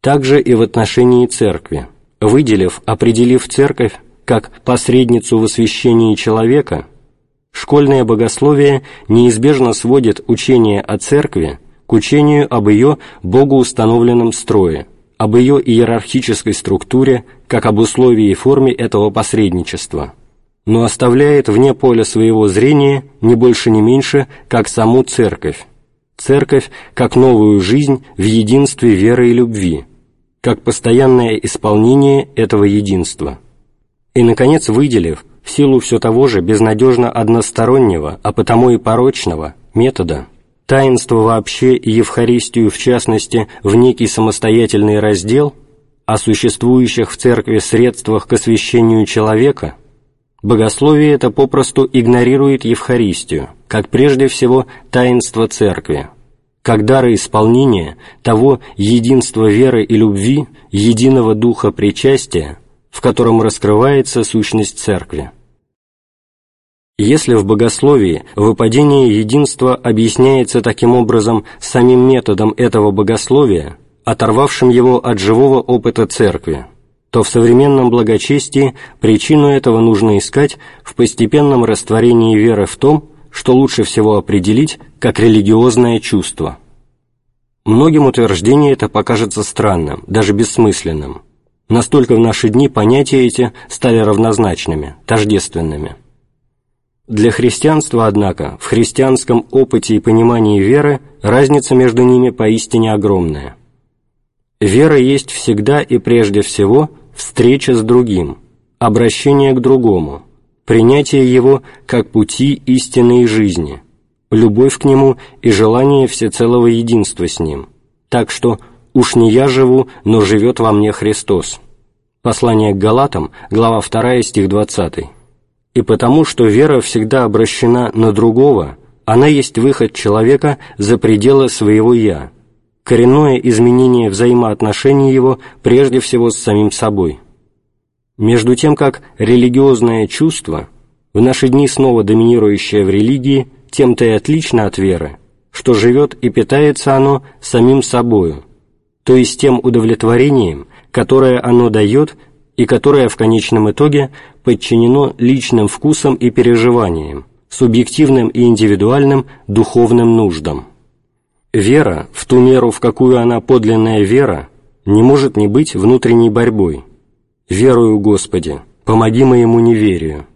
Также и в отношении церкви. Выделив, определив церковь как посредницу в освящении человека, школьное богословие неизбежно сводит учение о церкви к учению об ее богоустановленном строе, об ее иерархической структуре, как об условии и форме этого посредничества, но оставляет вне поля своего зрения не больше не меньше, как саму церковь, Церковь как новую жизнь в единстве веры и любви, как постоянное исполнение этого единства. И, наконец, выделив, в силу все того же безнадежно одностороннего, а потому и порочного, метода, таинство вообще и Евхаристию в частности в некий самостоятельный раздел о существующих в церкви средствах к освящению человека – Богословие это попросту игнорирует Евхаристию, как прежде всего таинство Церкви, как дары исполнения того единства веры и любви, единого духа причастия, в котором раскрывается сущность Церкви. Если в богословии выпадение единства объясняется таким образом самим методом этого богословия, оторвавшим его от живого опыта Церкви, то в современном благочестии причину этого нужно искать в постепенном растворении веры в том, что лучше всего определить как религиозное чувство. Многим утверждение это покажется странным, даже бессмысленным. Настолько в наши дни понятия эти стали равнозначными, тождественными. Для христианства, однако, в христианском опыте и понимании веры разница между ними поистине огромная. Вера есть всегда и прежде всего – встреча с другим, обращение к другому, принятие его как пути истинной жизни, любовь к нему и желание всецелого единства с ним, так что «уж не я живу, но живет во мне Христос». Послание к Галатам, глава 2, стих 20. И потому, что вера всегда обращена на другого, она есть выход человека за пределы своего «я», коренное изменение взаимоотношений его прежде всего с самим собой. Между тем, как религиозное чувство, в наши дни снова доминирующее в религии, тем-то и отлично от веры, что живет и питается оно самим собою, то есть тем удовлетворением, которое оно дает и которое в конечном итоге подчинено личным вкусам и переживаниям, субъективным и индивидуальным духовным нуждам. Вера, в ту меру, в какую она подлинная вера, не может не быть внутренней борьбой. «Верую, Господи, помоги моему неверию».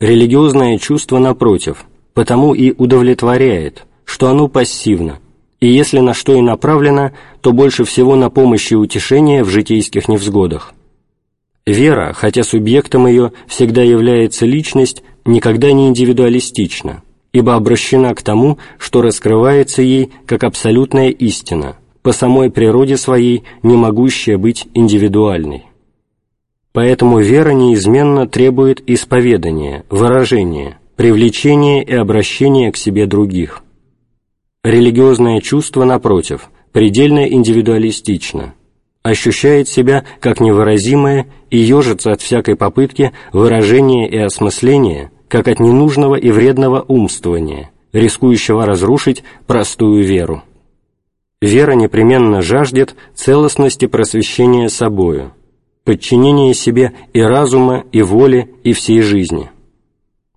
Религиозное чувство, напротив, потому и удовлетворяет, что оно пассивно, и если на что и направлено, то больше всего на помощь и утешение в житейских невзгодах. Вера, хотя субъектом ее всегда является личность, никогда не индивидуалистична, ибо обращена к тому, что раскрывается ей как абсолютная истина, по самой природе своей не могущая быть индивидуальной. Поэтому вера неизменно требует исповедания, выражения, привлечения и обращения к себе других. Религиозное чувство, напротив, предельно индивидуалистично, ощущает себя как невыразимое и ежится от всякой попытки выражения и осмысления, как от ненужного и вредного умствования, рискующего разрушить простую веру. Вера непременно жаждет целостности просвещения собою, подчинения себе и разума, и воли, и всей жизни.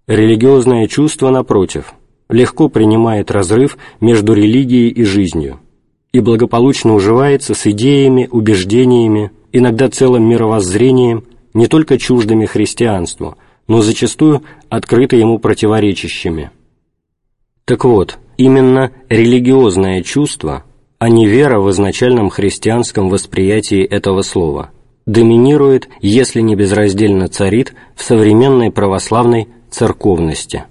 Религиозное чувство, напротив, легко принимает разрыв между религией и жизнью и благополучно уживается с идеями, убеждениями, иногда целым мировоззрением, не только чуждыми христианству, но зачастую открыто ему противоречащими. Так вот, именно религиозное чувство, а не вера в изначальном христианском восприятии этого слова, доминирует, если не безраздельно царит, в современной православной церковности.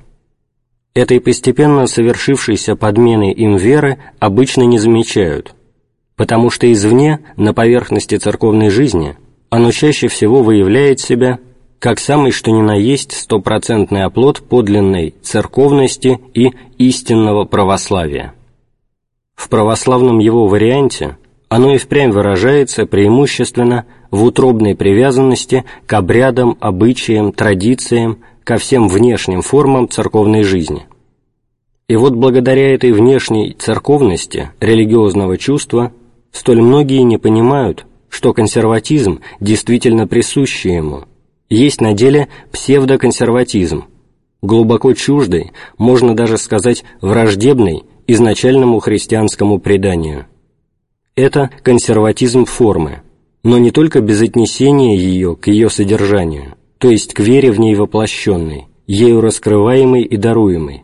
Этой постепенно совершившейся подмены им веры обычно не замечают, потому что извне, на поверхности церковной жизни, оно чаще всего выявляет себя как самый что ни на есть стопроцентный оплот подлинной церковности и истинного православия. В православном его варианте оно и впрямь выражается преимущественно в утробной привязанности к обрядам, обычаям, традициям, ко всем внешним формам церковной жизни. И вот благодаря этой внешней церковности религиозного чувства столь многие не понимают, что консерватизм, действительно присущий ему, есть на деле псевдоконсерватизм, глубоко чуждый, можно даже сказать враждебный изначальному христианскому преданию. Это консерватизм формы, но не только без отнесения ее к ее содержанию, то есть к вере в ней воплощенной, ею раскрываемой и даруемой,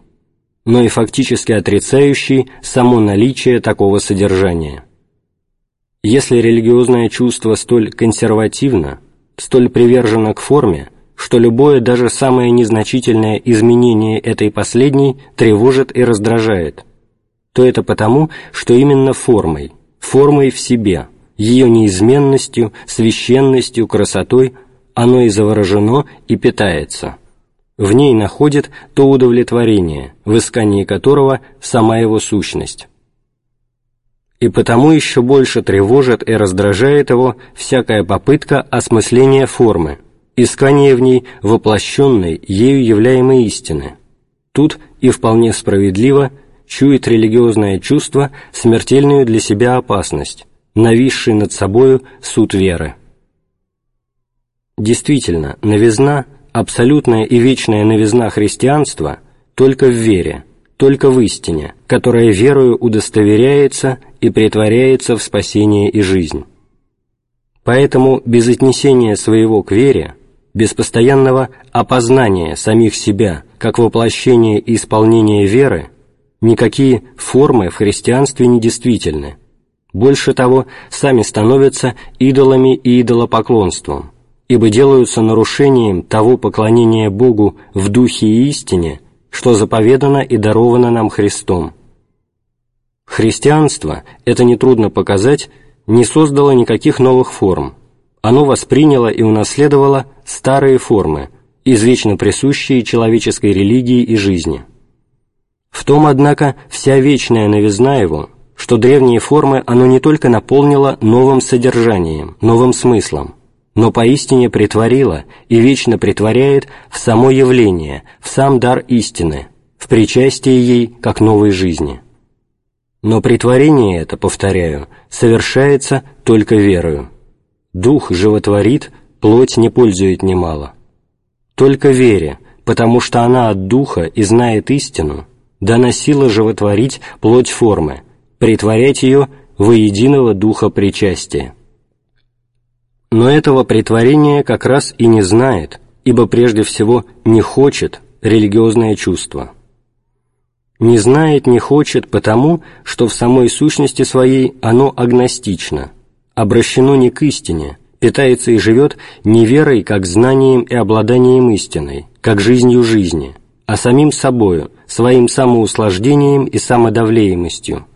но и фактически отрицающий само наличие такого содержания. Если религиозное чувство столь консервативно, столь привержено к форме, что любое, даже самое незначительное изменение этой последней тревожит и раздражает, то это потому, что именно формой, формой в себе, ее неизменностью, священностью, красотой оно и заворожено, и питается. В ней находит то удовлетворение, в искании которого сама его сущность. И потому еще больше тревожит и раздражает его всякая попытка осмысления формы, искание в ней воплощенной, ею являемой истины. Тут и вполне справедливо чует религиозное чувство смертельную для себя опасность, нависший над собою суд веры. Действительно, новизна, абсолютная и вечная новизна христианства только в вере, только в истине, которая верою удостоверяется и претворяется в спасение и жизнь. Поэтому без отнесения своего к вере, без постоянного опознания самих себя как воплощение и исполнение веры, никакие формы в христианстве не действительны. Больше того, сами становятся идолами и идолопоклонством, ибо делаются нарушением того поклонения Богу в духе и истине, что заповедано и даровано нам Христом. Христианство, это нетрудно показать, не создало никаких новых форм. Оно восприняло и унаследовало старые формы, извечно присущие человеческой религии и жизни. В том, однако, вся вечная новизна его, что древние формы оно не только наполнило новым содержанием, новым смыслом, но поистине притворило и вечно притворяет в само явление, в сам дар истины, в причастие ей как новой жизни. Но притворение это, повторяю, совершается только верою. Дух животворит, плоть не пользует немало. Только вере, потому что она от Духа и знает истину, дана сила животворить плоть формы, притворять ее воединого Духа причастия. Но этого притворения как раз и не знает, ибо прежде всего не хочет религиозное чувство. Не знает, не хочет потому, что в самой сущности своей оно агностично, обращено не к истине, питается и живет не верой как знанием и обладанием истиной, как жизнью жизни, а самим собою, своим самоуслаждением и самодавлеемостью.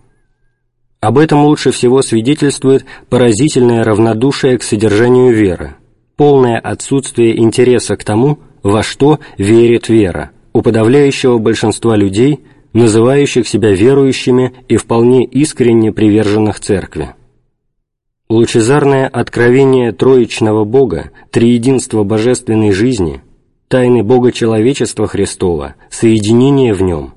Об этом лучше всего свидетельствует поразительное равнодушие к содержанию веры, полное отсутствие интереса к тому, во что верит вера, у подавляющего большинства людей, называющих себя верующими и вполне искренне приверженных церкви. Лучезарное откровение троичного Бога, триединства божественной жизни, тайны Бога человечества Христова, соединение в нем,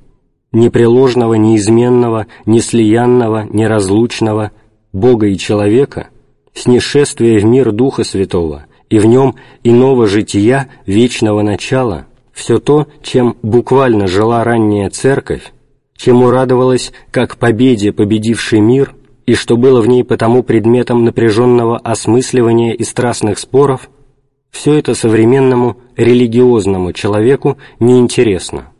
непреложного, неизменного, неслиянного, неразлучного Бога и человека, снешествие в мир Духа Святого и в нем иного жития вечного начала, все то, чем буквально жила ранняя Церковь, чему радовалась как победе победивший мир – и что было в ней потому предметом напряженного осмысливания и страстных споров, все это современному религиозному человеку неинтересно.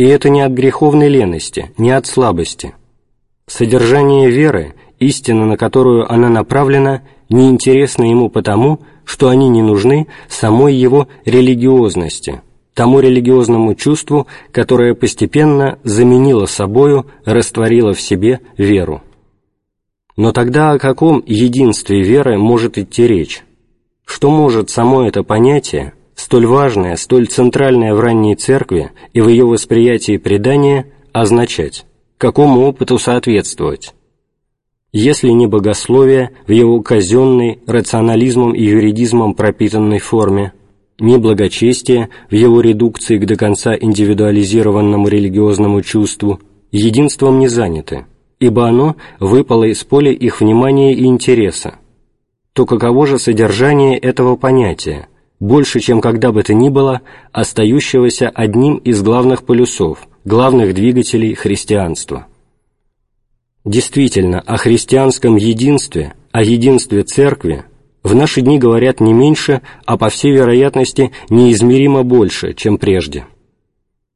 И это не от греховной лености, не от слабости. Содержание веры, истина, на которую она направлена, неинтересно ему потому, что они не нужны самой его религиозности, тому религиозному чувству, которое постепенно заменило собою, растворило в себе веру. Но тогда о каком единстве веры может идти речь? Что может само это понятие, столь важное, столь центральное в ранней церкви и в ее восприятии предания, означать? Какому опыту соответствовать? Если не богословие в его казенной, рационализмом и юридизмом пропитанной форме, ни благочестие в его редукции к до конца индивидуализированному религиозному чувству, единством не заняты – ибо оно выпало из поля их внимания и интереса, то каково же содержание этого понятия, больше, чем когда бы то ни было, остающегося одним из главных полюсов, главных двигателей христианства. Действительно, о христианском единстве, о единстве Церкви в наши дни говорят не меньше, а по всей вероятности неизмеримо больше, чем прежде.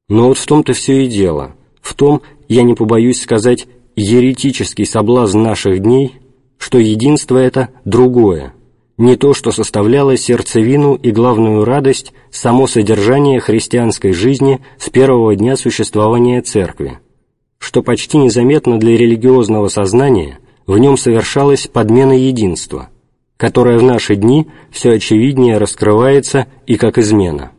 Но вот в том-то все и дело, в том, я не побоюсь сказать, еретический соблазн наших дней, что единство это другое, не то, что составляло сердцевину и главную радость само содержание христианской жизни с первого дня существования Церкви, что почти незаметно для религиозного сознания в нем совершалась подмена единства, которая в наши дни все очевиднее раскрывается и как измена.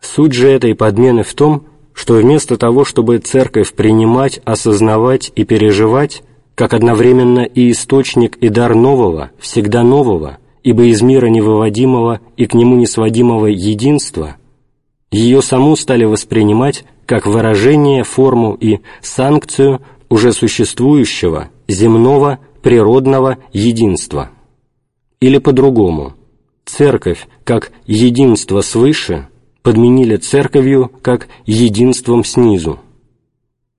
Суть же этой подмены в том, что вместо того, чтобы церковь принимать, осознавать и переживать, как одновременно и источник, и дар нового, всегда нового, ибо из мира невыводимого и к нему несводимого единства, ее саму стали воспринимать как выражение, форму и санкцию уже существующего, земного, природного единства. Или по-другому, церковь как единство свыше – подменили церковью как единством снизу.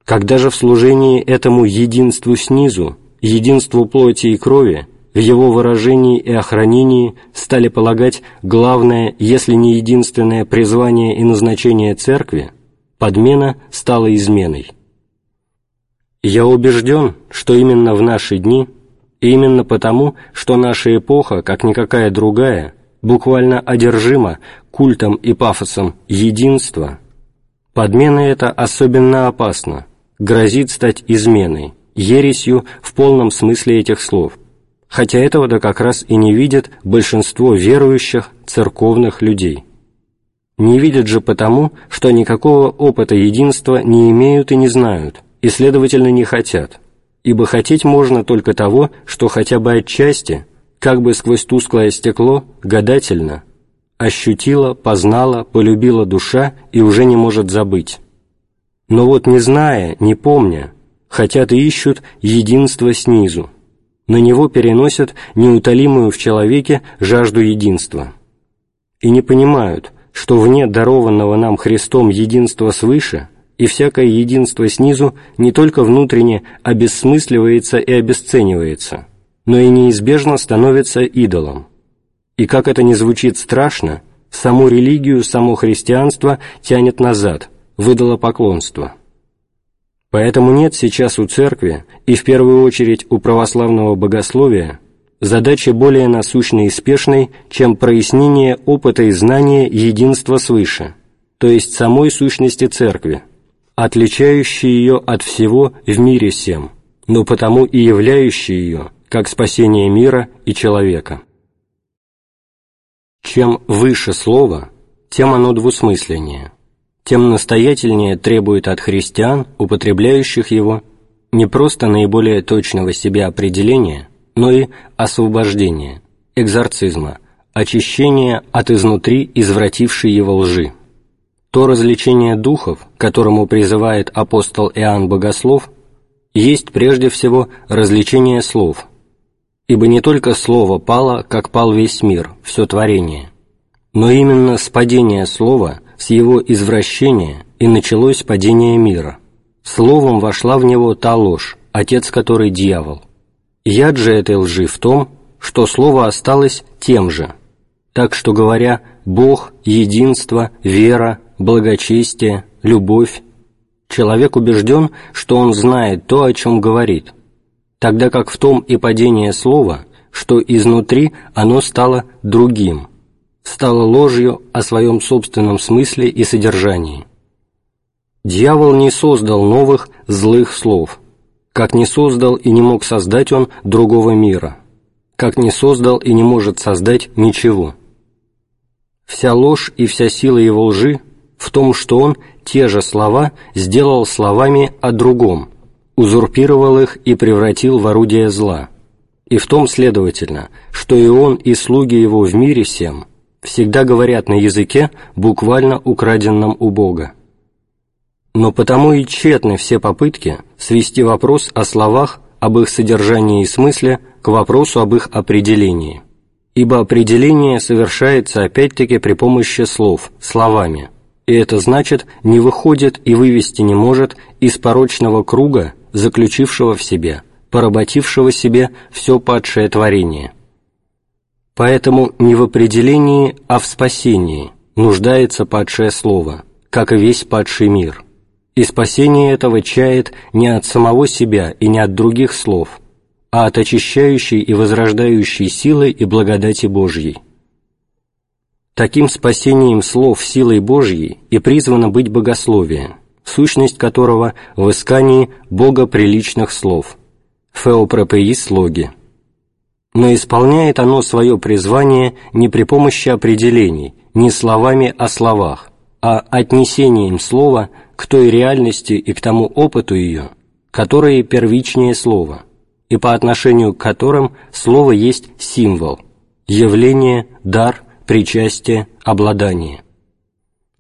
Когда же в служении этому единству снизу, единству плоти и крови, в его выражении и охранении стали полагать главное, если не единственное призвание и назначение церкви, подмена стала изменой. Я убежден, что именно в наши дни, и именно потому, что наша эпоха, как никакая другая, буквально одержима культом и пафосом единства, подмена эта особенно опасна, грозит стать изменой, ересью в полном смысле этих слов, хотя этого-то как раз и не видят большинство верующих церковных людей. Не видят же потому, что никакого опыта единства не имеют и не знают, и, следовательно, не хотят, ибо хотеть можно только того, что хотя бы отчасти – как бы сквозь тусклое стекло, гадательно, ощутила, познала, полюбила душа и уже не может забыть. Но вот не зная, не помня, хотят и ищут единство снизу, на него переносят неутолимую в человеке жажду единства. И не понимают, что вне дарованного нам Христом единства свыше и всякое единство снизу не только внутренне обессмысливается и обесценивается, но и неизбежно становится идолом. И как это не звучит страшно, саму религию, само христианство тянет назад, выдало поклонство. Поэтому нет сейчас у церкви, и в первую очередь у православного богословия, задачи более насущной и спешной, чем прояснение опыта и знания единства свыше, то есть самой сущности церкви, отличающей ее от всего в мире всем, но потому и являющей ее как спасение мира и человека. Чем выше слово, тем оно двусмысленнее, тем настоятельнее требует от христиан, употребляющих его, не просто наиболее точного себе определения, но и освобождения, экзорцизма, очищения от изнутри извратившей его лжи. То развлечение духов, которому призывает апостол Иоанн Богослов, есть прежде всего развлечение слов – Ибо не только Слово пало, как пал весь мир, все творение, но именно с падения Слова, с его извращения и началось падение мира. Словом вошла в него та ложь, отец которой дьявол. Яд же этой лжи в том, что Слово осталось тем же, так что, говоря «Бог», «Единство», «Вера», «Благочестие», «Любовь», человек убежден, что он знает то, о чем говорит, тогда как в том и падение слова, что изнутри оно стало другим, стало ложью о своем собственном смысле и содержании. Дьявол не создал новых злых слов, как не создал и не мог создать он другого мира, как не создал и не может создать ничего. Вся ложь и вся сила его лжи в том, что он те же слова сделал словами о другом – узурпировал их и превратил в орудие зла, и в том, следовательно, что и он, и слуги его в мире всем всегда говорят на языке, буквально украденном у Бога. Но потому и тщетны все попытки свести вопрос о словах, об их содержании и смысле к вопросу об их определении, ибо определение совершается опять-таки при помощи слов, словами, и это значит не выходит и вывести не может из порочного круга заключившего в себе, поработившего себе все падшее творение. Поэтому не в определении, а в спасении нуждается падшее слово, как и весь падший мир. И спасение этого чает не от самого себя и не от других слов, а от очищающей и возрождающей силы и благодати Божьей. Таким спасением слов силой Божьей и призвано быть богословие – сущность которого в искании богоприличных слов, феопропеис слоги. Но исполняет оно свое призвание не при помощи определений, не словами о словах, а отнесением слова к той реальности и к тому опыту ее, которое первичнее слова, и по отношению к которым слово есть символ, явление, дар, причастие, обладание.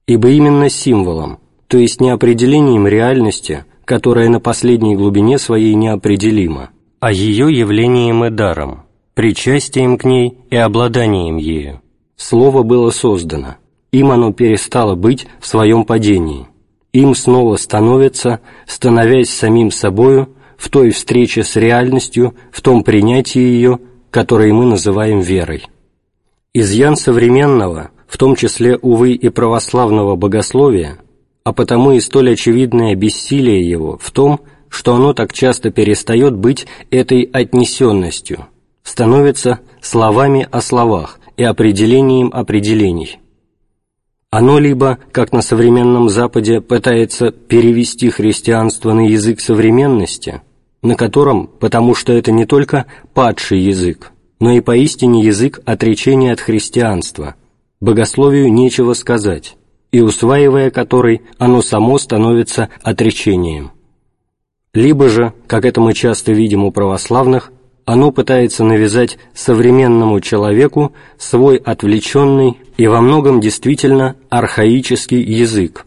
Ибо именно символом, то есть не определением реальности, которая на последней глубине своей неопределима, а ее явлением и даром, причастием к ней и обладанием ею. Слово было создано, им оно перестало быть в своем падении, им снова становится, становясь самим собою, в той встрече с реальностью, в том принятии ее, которое мы называем верой. Изъян современного, в том числе, увы, и православного богословия – а потому и столь очевидное бессилие его в том, что оно так часто перестает быть этой отнесенностью, становится словами о словах и определением определений. Оно либо, как на современном Западе, пытается перевести христианство на язык современности, на котором, потому что это не только падший язык, но и поистине язык отречения от христианства, богословию нечего сказать, и усваивая который, оно само становится отречением. Либо же, как это мы часто видим у православных, оно пытается навязать современному человеку свой отвлеченный и во многом действительно архаический язык,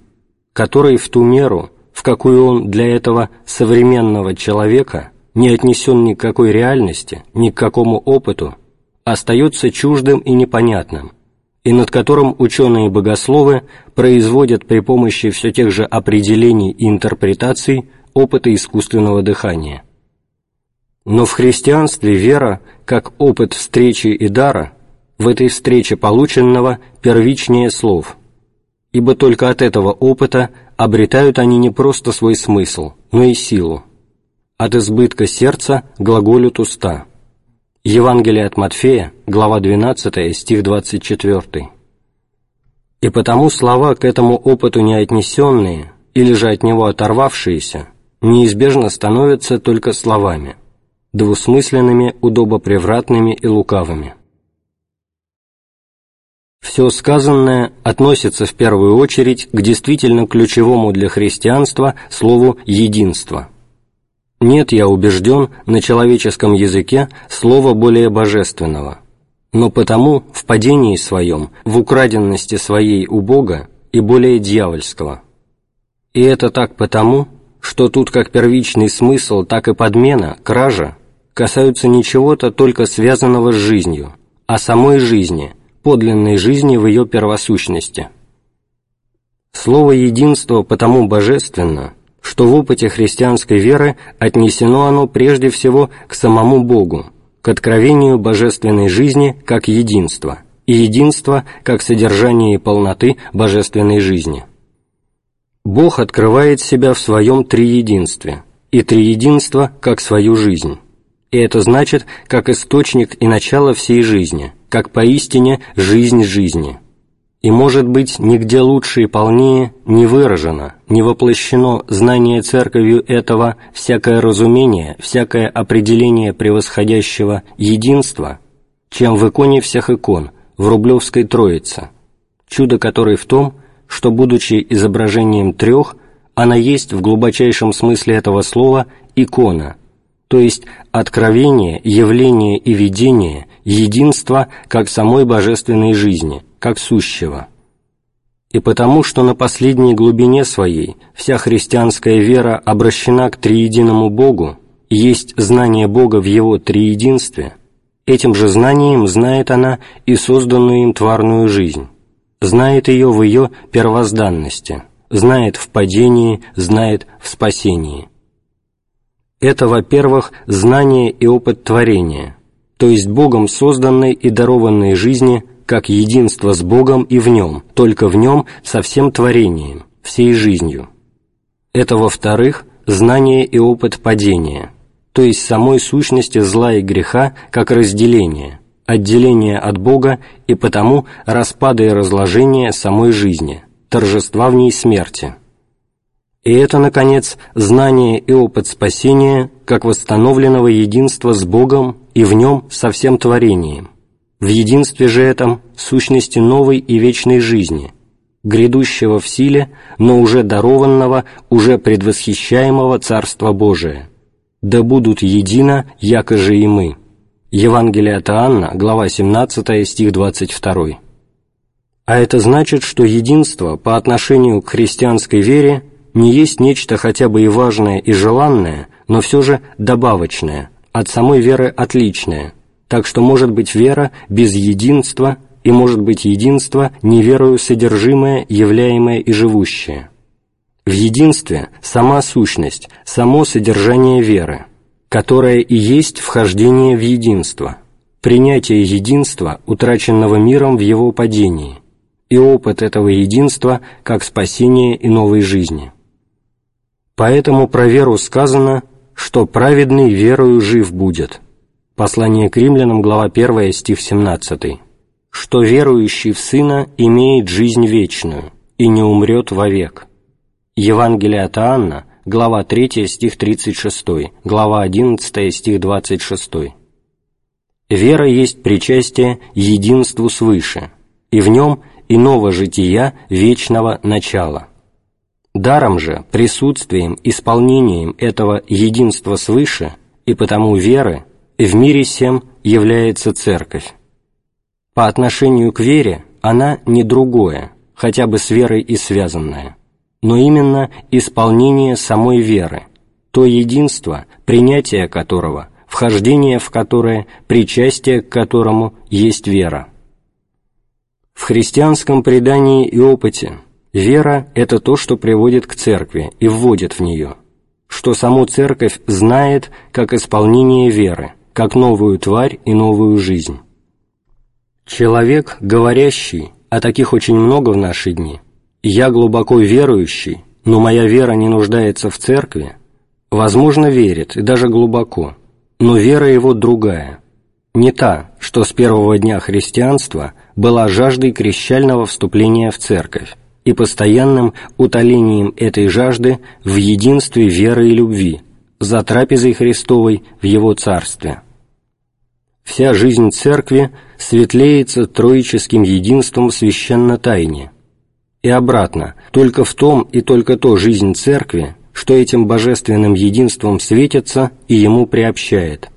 который в ту меру, в какую он для этого современного человека не отнесен ни к какой реальности, ни к какому опыту, остается чуждым и непонятным, и над которым ученые-богословы производят при помощи все тех же определений и интерпретаций опыта искусственного дыхания. Но в христианстве вера, как опыт встречи и дара, в этой встрече полученного первичнее слов, ибо только от этого опыта обретают они не просто свой смысл, но и силу. От избытка сердца глаголют уста. Евангелие от Матфея, глава 12, стих 24. И потому слова к этому опыту не отнесенные или же от него оторвавшиеся неизбежно становятся только словами, двусмысленными, удобопревратными и лукавыми. Все сказанное относится в первую очередь к действительно ключевому для христианства слову «единство», нет, я убежден, на человеческом языке слова более божественного, но потому в падении своем, в украденности своей у Бога и более дьявольского. И это так потому, что тут как первичный смысл, так и подмена, кража, касаются не чего-то только связанного с жизнью, а самой жизни, подлинной жизни в ее первосущности. Слово «единство» потому божественно – что в опыте христианской веры отнесено оно прежде всего к самому Богу, к откровению божественной жизни как единства, и единства как содержание и полноты божественной жизни. Бог открывает себя в своем триединстве, и триединство как свою жизнь. И это значит, как источник и начало всей жизни, как поистине жизнь жизни – и, может быть, нигде лучше и полнее не выражено, не воплощено знание Церковью этого всякое разумение, всякое определение превосходящего единства, чем в иконе всех икон, в Рублевской Троице, чудо которой в том, что, будучи изображением трех, она есть в глубочайшем смысле этого слова икона, то есть откровение, явление и видение единства как самой божественной жизни – как сущего. И потому, что на последней глубине своей вся христианская вера обращена к триединому Богу есть знание Бога в Его триединстве, этим же знанием знает она и созданную им тварную жизнь, знает ее в ее первозданности, знает в падении, знает в спасении. Это, во-первых, знание и опыт творения, то есть Богом созданной и дарованной жизни как единство с Богом и в Нем, только в Нем со всем творением, всей жизнью. Это, во-вторых, знание и опыт падения, то есть самой сущности зла и греха как разделение, отделение от Бога и потому распада и разложения самой жизни, торжества в ней смерти. И это, наконец, знание и опыт спасения как восстановленного единства с Богом и в нем со всем творением, в единстве же этом сущности новой и вечной жизни, грядущего в силе, но уже дарованного, уже предвосхищаемого Царства Божия. Да будут едино, якоже и мы. Евангелие от Иоанна, глава 17, стих 22. А это значит, что единство по отношению к христианской вере не есть нечто хотя бы и важное и желанное, но все же добавочное, от самой веры отличное – так что может быть вера без единства, и может быть единство неверою содержимое, являемое и живущее. В единстве сама сущность, само содержание веры, которое и есть вхождение в единство, принятие единства, утраченного миром в его падении, и опыт этого единства как спасение и новой жизни. Поэтому про веру сказано, что праведный верою жив будет – Послание к римлянам, глава 1, стих 17. «Что верующий в Сына имеет жизнь вечную и не умрет вовек». Евангелие от Иоанна, глава 3, стих 36, глава 11, стих 26. Вера есть причастие единству свыше, и в нем иного жития вечного начала. Даром же, присутствием, исполнением этого единства свыше и потому веры – в мире сем является Церковь. По отношению к вере она не другое, хотя бы с верой и связанное, но именно исполнение самой веры, то единство, принятие которого, вхождение в которое, причастие к которому есть вера. В христианском предании и опыте вера – это то, что приводит к церкви и вводит в нее, что саму церковь знает как исполнение веры, как новую тварь и новую жизнь. Человек, говорящий, а таких очень много в наши дни, «я глубоко верующий, но моя вера не нуждается в церкви», возможно, верит, и даже глубоко, но вера его другая, не та, что с первого дня христианства была жаждой крещального вступления в церковь и постоянным утолением этой жажды в единстве веры и любви, за трапезой Христовой в Его Царстве. Вся жизнь Церкви светлеется троическим единством в священно тайне. И обратно, только в том и только то жизнь Церкви, что этим божественным единством светится и ему приобщает.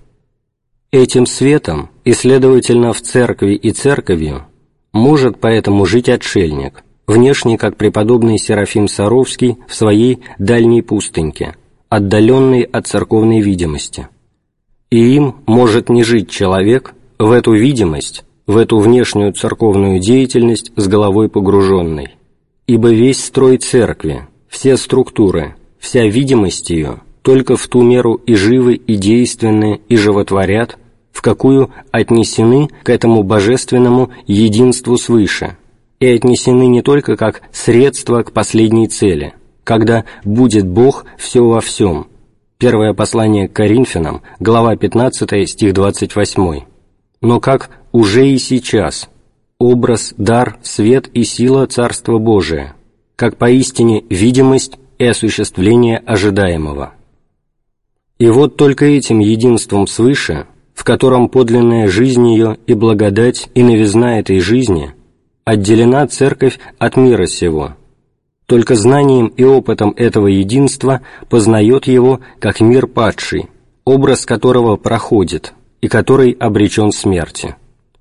Этим светом, и, следовательно, в Церкви и Церковью, может поэтому жить отшельник, внешне как преподобный Серафим Саровский в своей дальней пустыньке, отдаленной от церковной видимости. И им может не жить человек в эту видимость, в эту внешнюю церковную деятельность с головой погруженной. Ибо весь строй церкви, все структуры, вся видимость ее только в ту меру и живы, и действенны, и животворят, в какую отнесены к этому божественному единству свыше, и отнесены не только как средство к последней цели, когда «будет Бог все во всем», Первое послание к Коринфянам, глава 15, стих 28. Но как уже и сейчас образ, дар, свет и сила Царства Божия, как поистине видимость и осуществление ожидаемого. И вот только этим единством свыше, в котором подлинная жизнь ее и благодать и новизна этой жизни, отделена Церковь от мира сего – только знанием и опытом этого единства познает его как мир падший, образ которого проходит и который обречен смерти.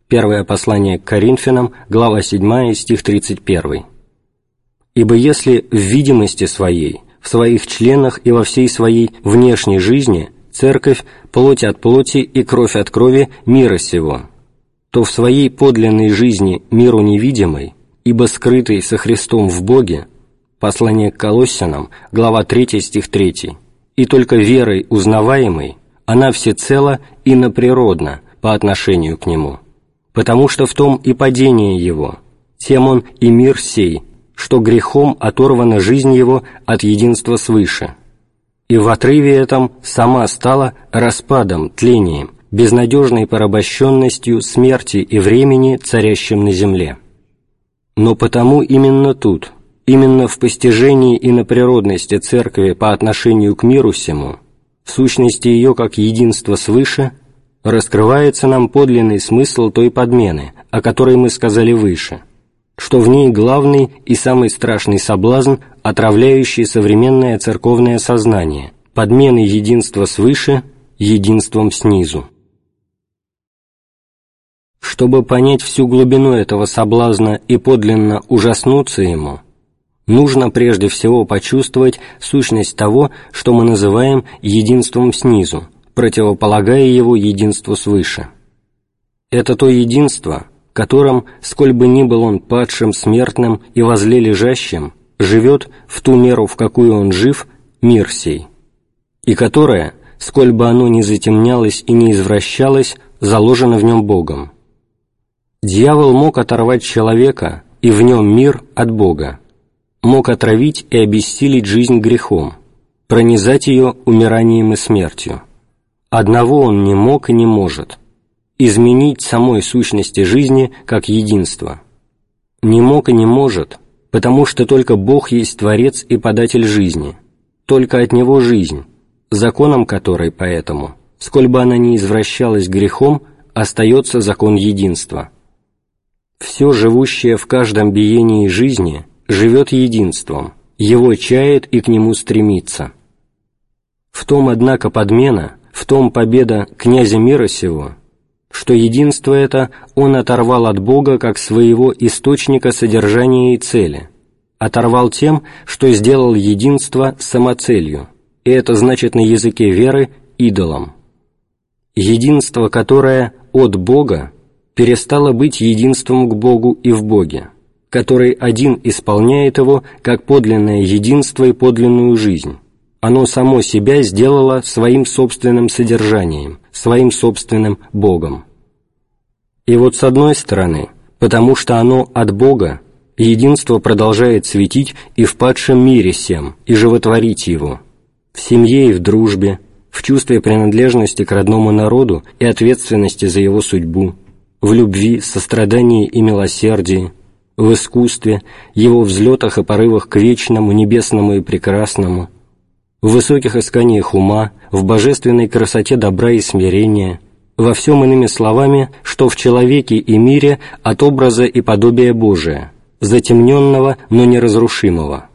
Первое послание к Коринфянам, глава 7, стих 31. «Ибо если в видимости своей, в своих членах и во всей своей внешней жизни Церковь – плоть от плоти и кровь от крови мира сего, то в своей подлинной жизни миру невидимой, ибо скрытой со Христом в Боге, Послание к Колоссянам, глава 3, стих 3. «И только верой узнаваемой она всецело иноприродна по отношению к Нему, потому что в том и падение Его, тем Он и мир сей, что грехом оторвана жизнь Его от единства свыше, и в отрыве этом сама стала распадом, тлением, безнадежной порабощенностью смерти и времени, царящим на земле. Но потому именно тут – Именно в постижении иноприродности Церкви по отношению к миру сему, в сущности ее как единство свыше, раскрывается нам подлинный смысл той подмены, о которой мы сказали выше, что в ней главный и самый страшный соблазн, отравляющий современное церковное сознание, подмены единства свыше единством снизу. Чтобы понять всю глубину этого соблазна и подлинно ужаснуться ему – нужно прежде всего почувствовать сущность того, что мы называем единством снизу, противополагая его единству свыше. Это то единство, которым, сколь бы ни был он падшим, смертным и возле лежащим, живет в ту меру, в какую он жив, мир сей, и которое, сколь бы оно ни затемнялось и не извращалось, заложено в нем Богом. Дьявол мог оторвать человека и в нем мир от Бога, мог отравить и обессилить жизнь грехом, пронизать ее умиранием и смертью. Одного он не мог и не может – изменить самой сущности жизни как единство. Не мог и не может, потому что только Бог есть Творец и Податель жизни, только от Него жизнь, законом которой поэтому, сколь бы она ни извращалась грехом, остается закон единства. Все живущее в каждом биении жизни – живет единством, его чает и к нему стремится. В том, однако, подмена, в том победа князя мира сего, что единство это он оторвал от Бога как своего источника содержания и цели, оторвал тем, что сделал единство самоцелью, и это значит на языке веры идолом. Единство, которое от Бога, перестало быть единством к Богу и в Боге, который один исполняет его как подлинное единство и подлинную жизнь. Оно само себя сделало своим собственным содержанием, своим собственным Богом. И вот с одной стороны, потому что оно от Бога, единство продолжает светить и в падшем мире всем, и животворить его, в семье и в дружбе, в чувстве принадлежности к родному народу и ответственности за его судьбу, в любви, сострадании и милосердии, в искусстве, его взлетах и порывах к вечному, небесному и прекрасному, в высоких исканиях ума, в божественной красоте добра и смирения, во всем иными словами, что в человеке и мире от образа и подобия Божия, затемненного, но неразрушимого.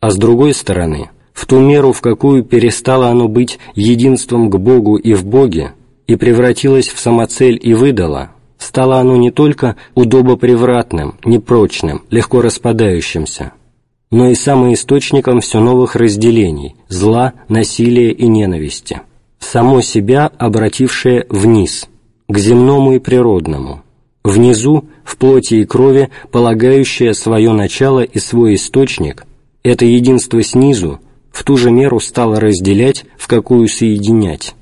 А с другой стороны, в ту меру, в какую перестало оно быть единством к Богу и в Боге, и превратилось в самоцель и выдало, стало оно не только удобопревратным, непрочным, легко распадающимся, но и самоисточником все новых разделений, зла, насилия и ненависти, само себя обратившее вниз, к земному и природному, внизу, в плоти и крови, полагающее свое начало и свой источник, это единство снизу, в ту же меру стало разделять, в какую соединять.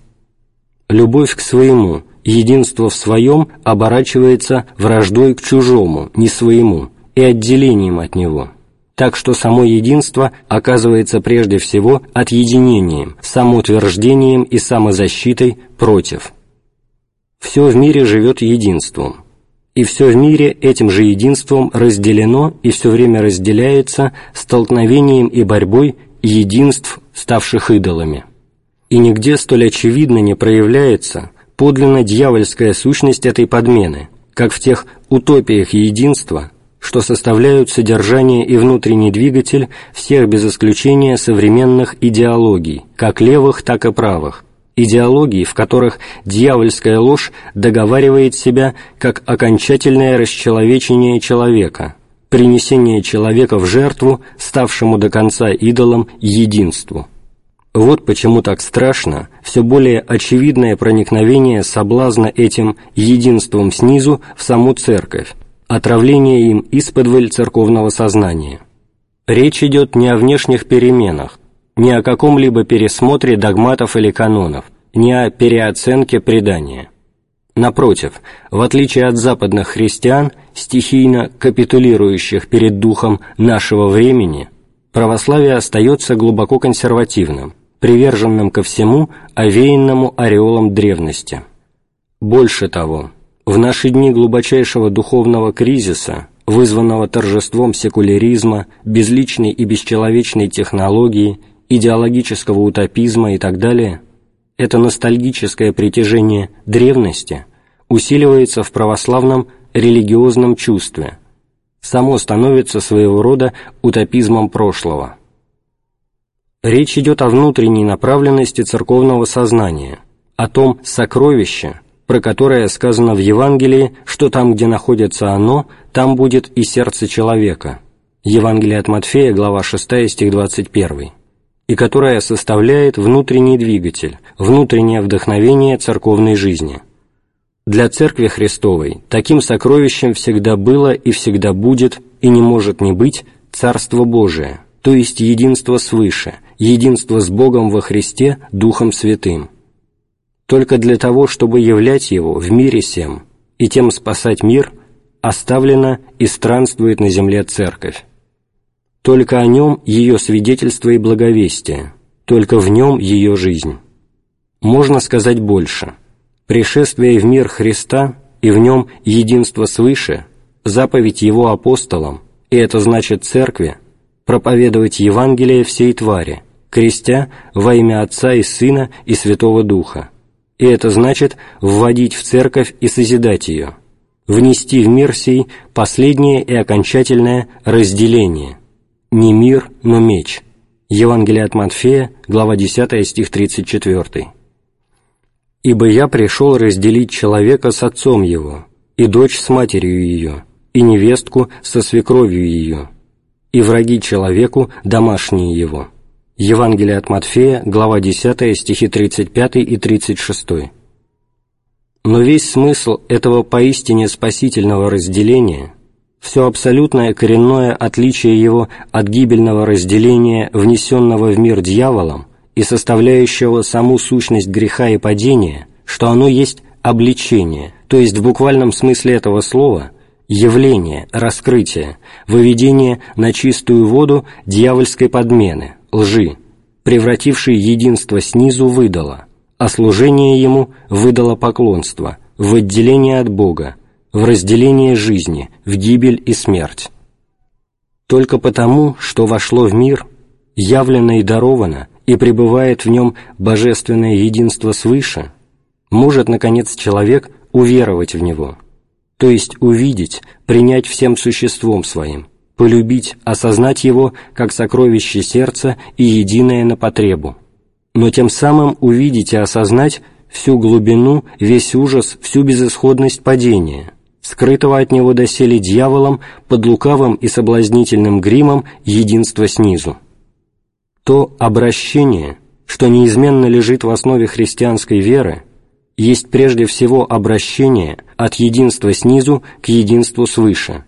Любовь к своему, единство в своем оборачивается враждой к чужому, не своему, и отделением от него. Так что само единство оказывается прежде всего отъединением, самоутверждением и самозащитой против. Все в мире живет единством, и все в мире этим же единством разделено и все время разделяется столкновением и борьбой единств, ставших идолами. И нигде столь очевидно не проявляется подлинно дьявольская сущность этой подмены, как в тех утопиях единства, что составляют содержание и внутренний двигатель всех без исключения современных идеологий, как левых, так и правых, идеологий, в которых дьявольская ложь договаривает себя как окончательное расчеловечение человека – принесение человека в жертву, ставшему до конца идолом, единству. Вот почему так страшно все более очевидное проникновение соблазна этим единством снизу в саму церковь, отравление им исподволь церковного сознания. Речь идет не о внешних переменах, не о каком-либо пересмотре догматов или канонов, не о переоценке предания. Напротив, в отличие от западных христиан, стихийно капитулирующих перед духом нашего времени, православие остается глубоко консервативным, приверженным ко всему, овеянному ореолом древности. Больше того, в наши дни глубочайшего духовного кризиса, вызванного торжеством секуляризма, безличной и бесчеловечной технологии, идеологического утопизма и так далее – это ностальгическое притяжение древности усиливается в православном религиозном чувстве, само становится своего рода утопизмом прошлого. Речь идет о внутренней направленности церковного сознания, о том сокровище, про которое сказано в Евангелии, что там, где находится оно, там будет и сердце человека. Евангелие от Матфея, глава 6, стих 21 и которая составляет внутренний двигатель, внутреннее вдохновение церковной жизни. Для Церкви Христовой таким сокровищем всегда было и всегда будет и не может не быть Царство Божие, то есть единство свыше, единство с Богом во Христе Духом Святым. Только для того, чтобы являть Его в мире сем и тем спасать мир, оставлена и странствует на земле Церковь. Только о нем ее свидетельство и благовестие, только в нем ее жизнь. Можно сказать больше. Пришествие в мир Христа и в нем единство свыше, заповедь Его апостолам, и это значит Церкви, проповедовать Евангелие всей твари, крестя во имя Отца и Сына и Святого Духа. И это значит вводить в Церковь и созидать ее, внести в мир сей последнее и окончательное разделение – не мир, но меч. Евангелие от Матфея, глава 10, стих 34. «Ибо я пришел разделить человека с отцом его, и дочь с матерью ее, и невестку со свекровью ее, и враги человеку домашние его». Евангелие от Матфея, глава 10, стихи 35 и 36. Но весь смысл этого поистине спасительного разделения, все абсолютное коренное отличие его от гибельного разделения, внесенного в мир дьяволом и составляющего саму сущность греха и падения, что оно есть обличение, то есть в буквальном смысле этого слова явление, раскрытие, выведение на чистую воду дьявольской подмены, лжи, превратившей единство снизу в идола, а служение ему выдало поклонство, в отделение от Бога, в разделение жизни, в гибель и смерть. Только потому, что вошло в мир, явлено и даровано, и пребывает в нем божественное единство свыше, может, наконец, человек уверовать в него, то есть увидеть, принять всем существом своим, полюбить, осознать его как сокровище сердца и единое на потребу, но тем самым увидеть и осознать всю глубину, весь ужас, всю безысходность падения, скрытого от него доселе дьяволом под лукавым и соблазнительным гримом единства снизу. То обращение, что неизменно лежит в основе христианской веры, есть прежде всего обращение от единства снизу к единству свыше,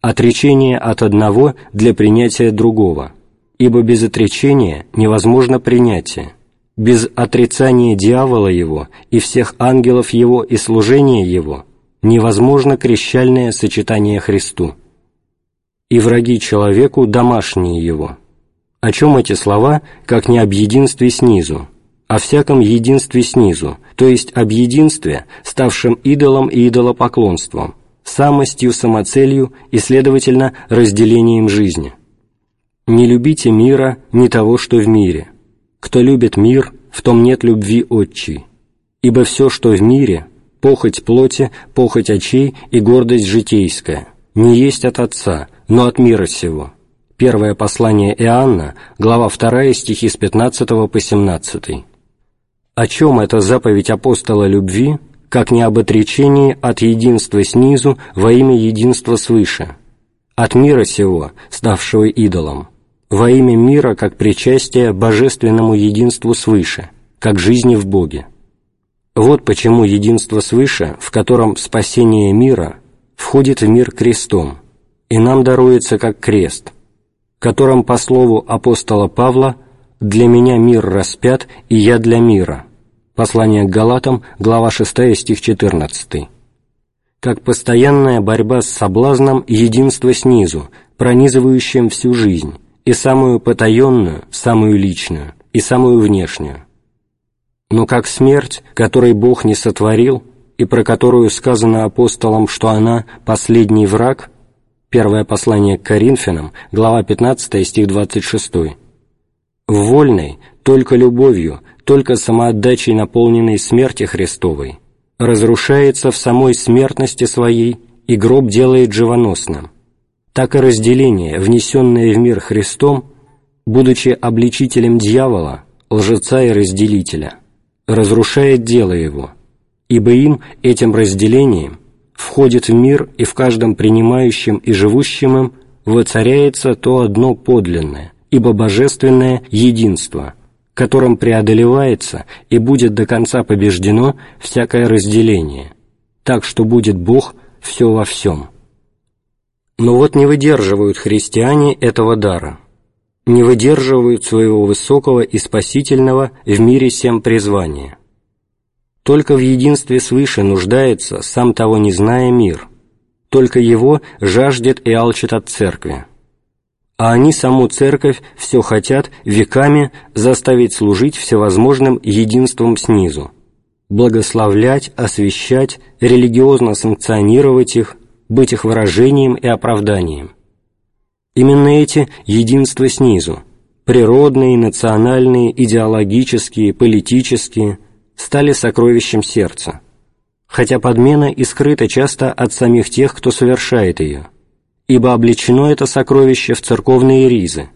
отречение от одного для принятия другого, ибо без отречения невозможно принятие, без отрицания дьявола его и всех ангелов его и служения его невозможно крещальное сочетание Христу. И враги человеку домашние его. О чем эти слова, как не об единстве снизу, о всяком единстве снизу, то есть об единстве, ставшем идолом и идолопоклонством, самостью, самоцелью и, следовательно, разделением жизни. «Не любите мира, ни того, что в мире. Кто любит мир, в том нет любви отчей. Ибо все, что в мире, похоть плоти, похоть очей и гордость житейская, не есть от Отца, но от мира сего». Первое послание Иоанна, глава 2, стихи с 15 по 17. О чем эта заповедь апостола любви, как не об отречении от единства снизу во имя единства свыше, от мира сего, ставшего идолом, во имя мира как причастие божественному единству свыше, как жизни в Боге. Вот почему единство свыше, в котором спасение мира, входит в мир крестом, и нам даруется как крест, которым, по слову апостола Павла, «Для меня мир распят, и я для мира». Послание к Галатам, глава 6, стих 14. Как постоянная борьба с соблазном единства снизу, пронизывающим всю жизнь, и самую потаенную, самую личную, и самую внешнюю. Но как смерть, которой Бог не сотворил, и про которую сказано апостолам, что она – последний враг, первое послание к Коринфянам, глава 15, стих 26, в вольной, только любовью, только самоотдачей наполненной смерти Христовой, разрушается в самой смертности своей и гроб делает живоносным. Так и разделение, внесенное в мир Христом, будучи обличителем дьявола, лжеца и разделителя, разрушает дело его, ибо им, этим разделением, входит в мир и в каждом принимающем и живущем им воцаряется то одно подлинное, ибо божественное единство, которым преодолевается и будет до конца побеждено всякое разделение, так что будет Бог все во всем. Но вот не выдерживают христиане этого дара, не выдерживают своего высокого и спасительного в мире всем призвания. Только в единстве свыше нуждается, сам того не зная, мир, только его жаждет и алчит от церкви а они саму церковь все хотят веками заставить служить всевозможным единством снизу, благословлять, освящать, религиозно санкционировать их, быть их выражением и оправданием. Именно эти единства снизу, природные, национальные, идеологические, политические, стали сокровищем сердца, хотя подмена и скрыта часто от самих тех, кто совершает ее – ибо облечено это сокровище в церковные ризы,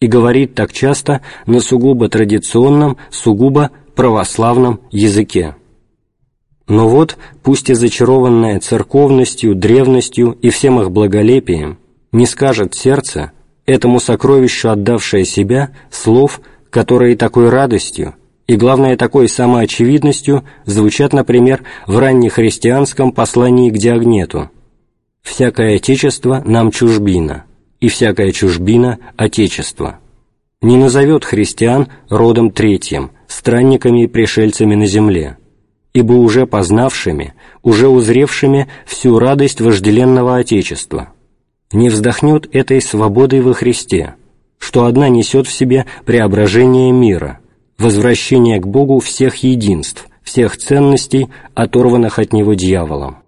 и говорит так часто на сугубо традиционном, сугубо православном языке. Но вот, пусть и зачарованная церковностью, древностью и всем их благолепием, не скажет сердце, этому сокровищу отдавшее себя, слов, которые такой радостью, И главное, такой самоочевидностью звучат, например, в раннехристианском послании к Диагнету «Всякое отечество нам чужбина, и всякая чужбина – отечество». Не назовет христиан родом третьим, странниками и пришельцами на земле, ибо уже познавшими, уже узревшими всю радость вожделенного Отечества. Не вздохнет этой свободой во Христе, что одна несет в себе преображение мира, возвращение к Богу всех единств, всех ценностей, оторванных от Него дьяволом.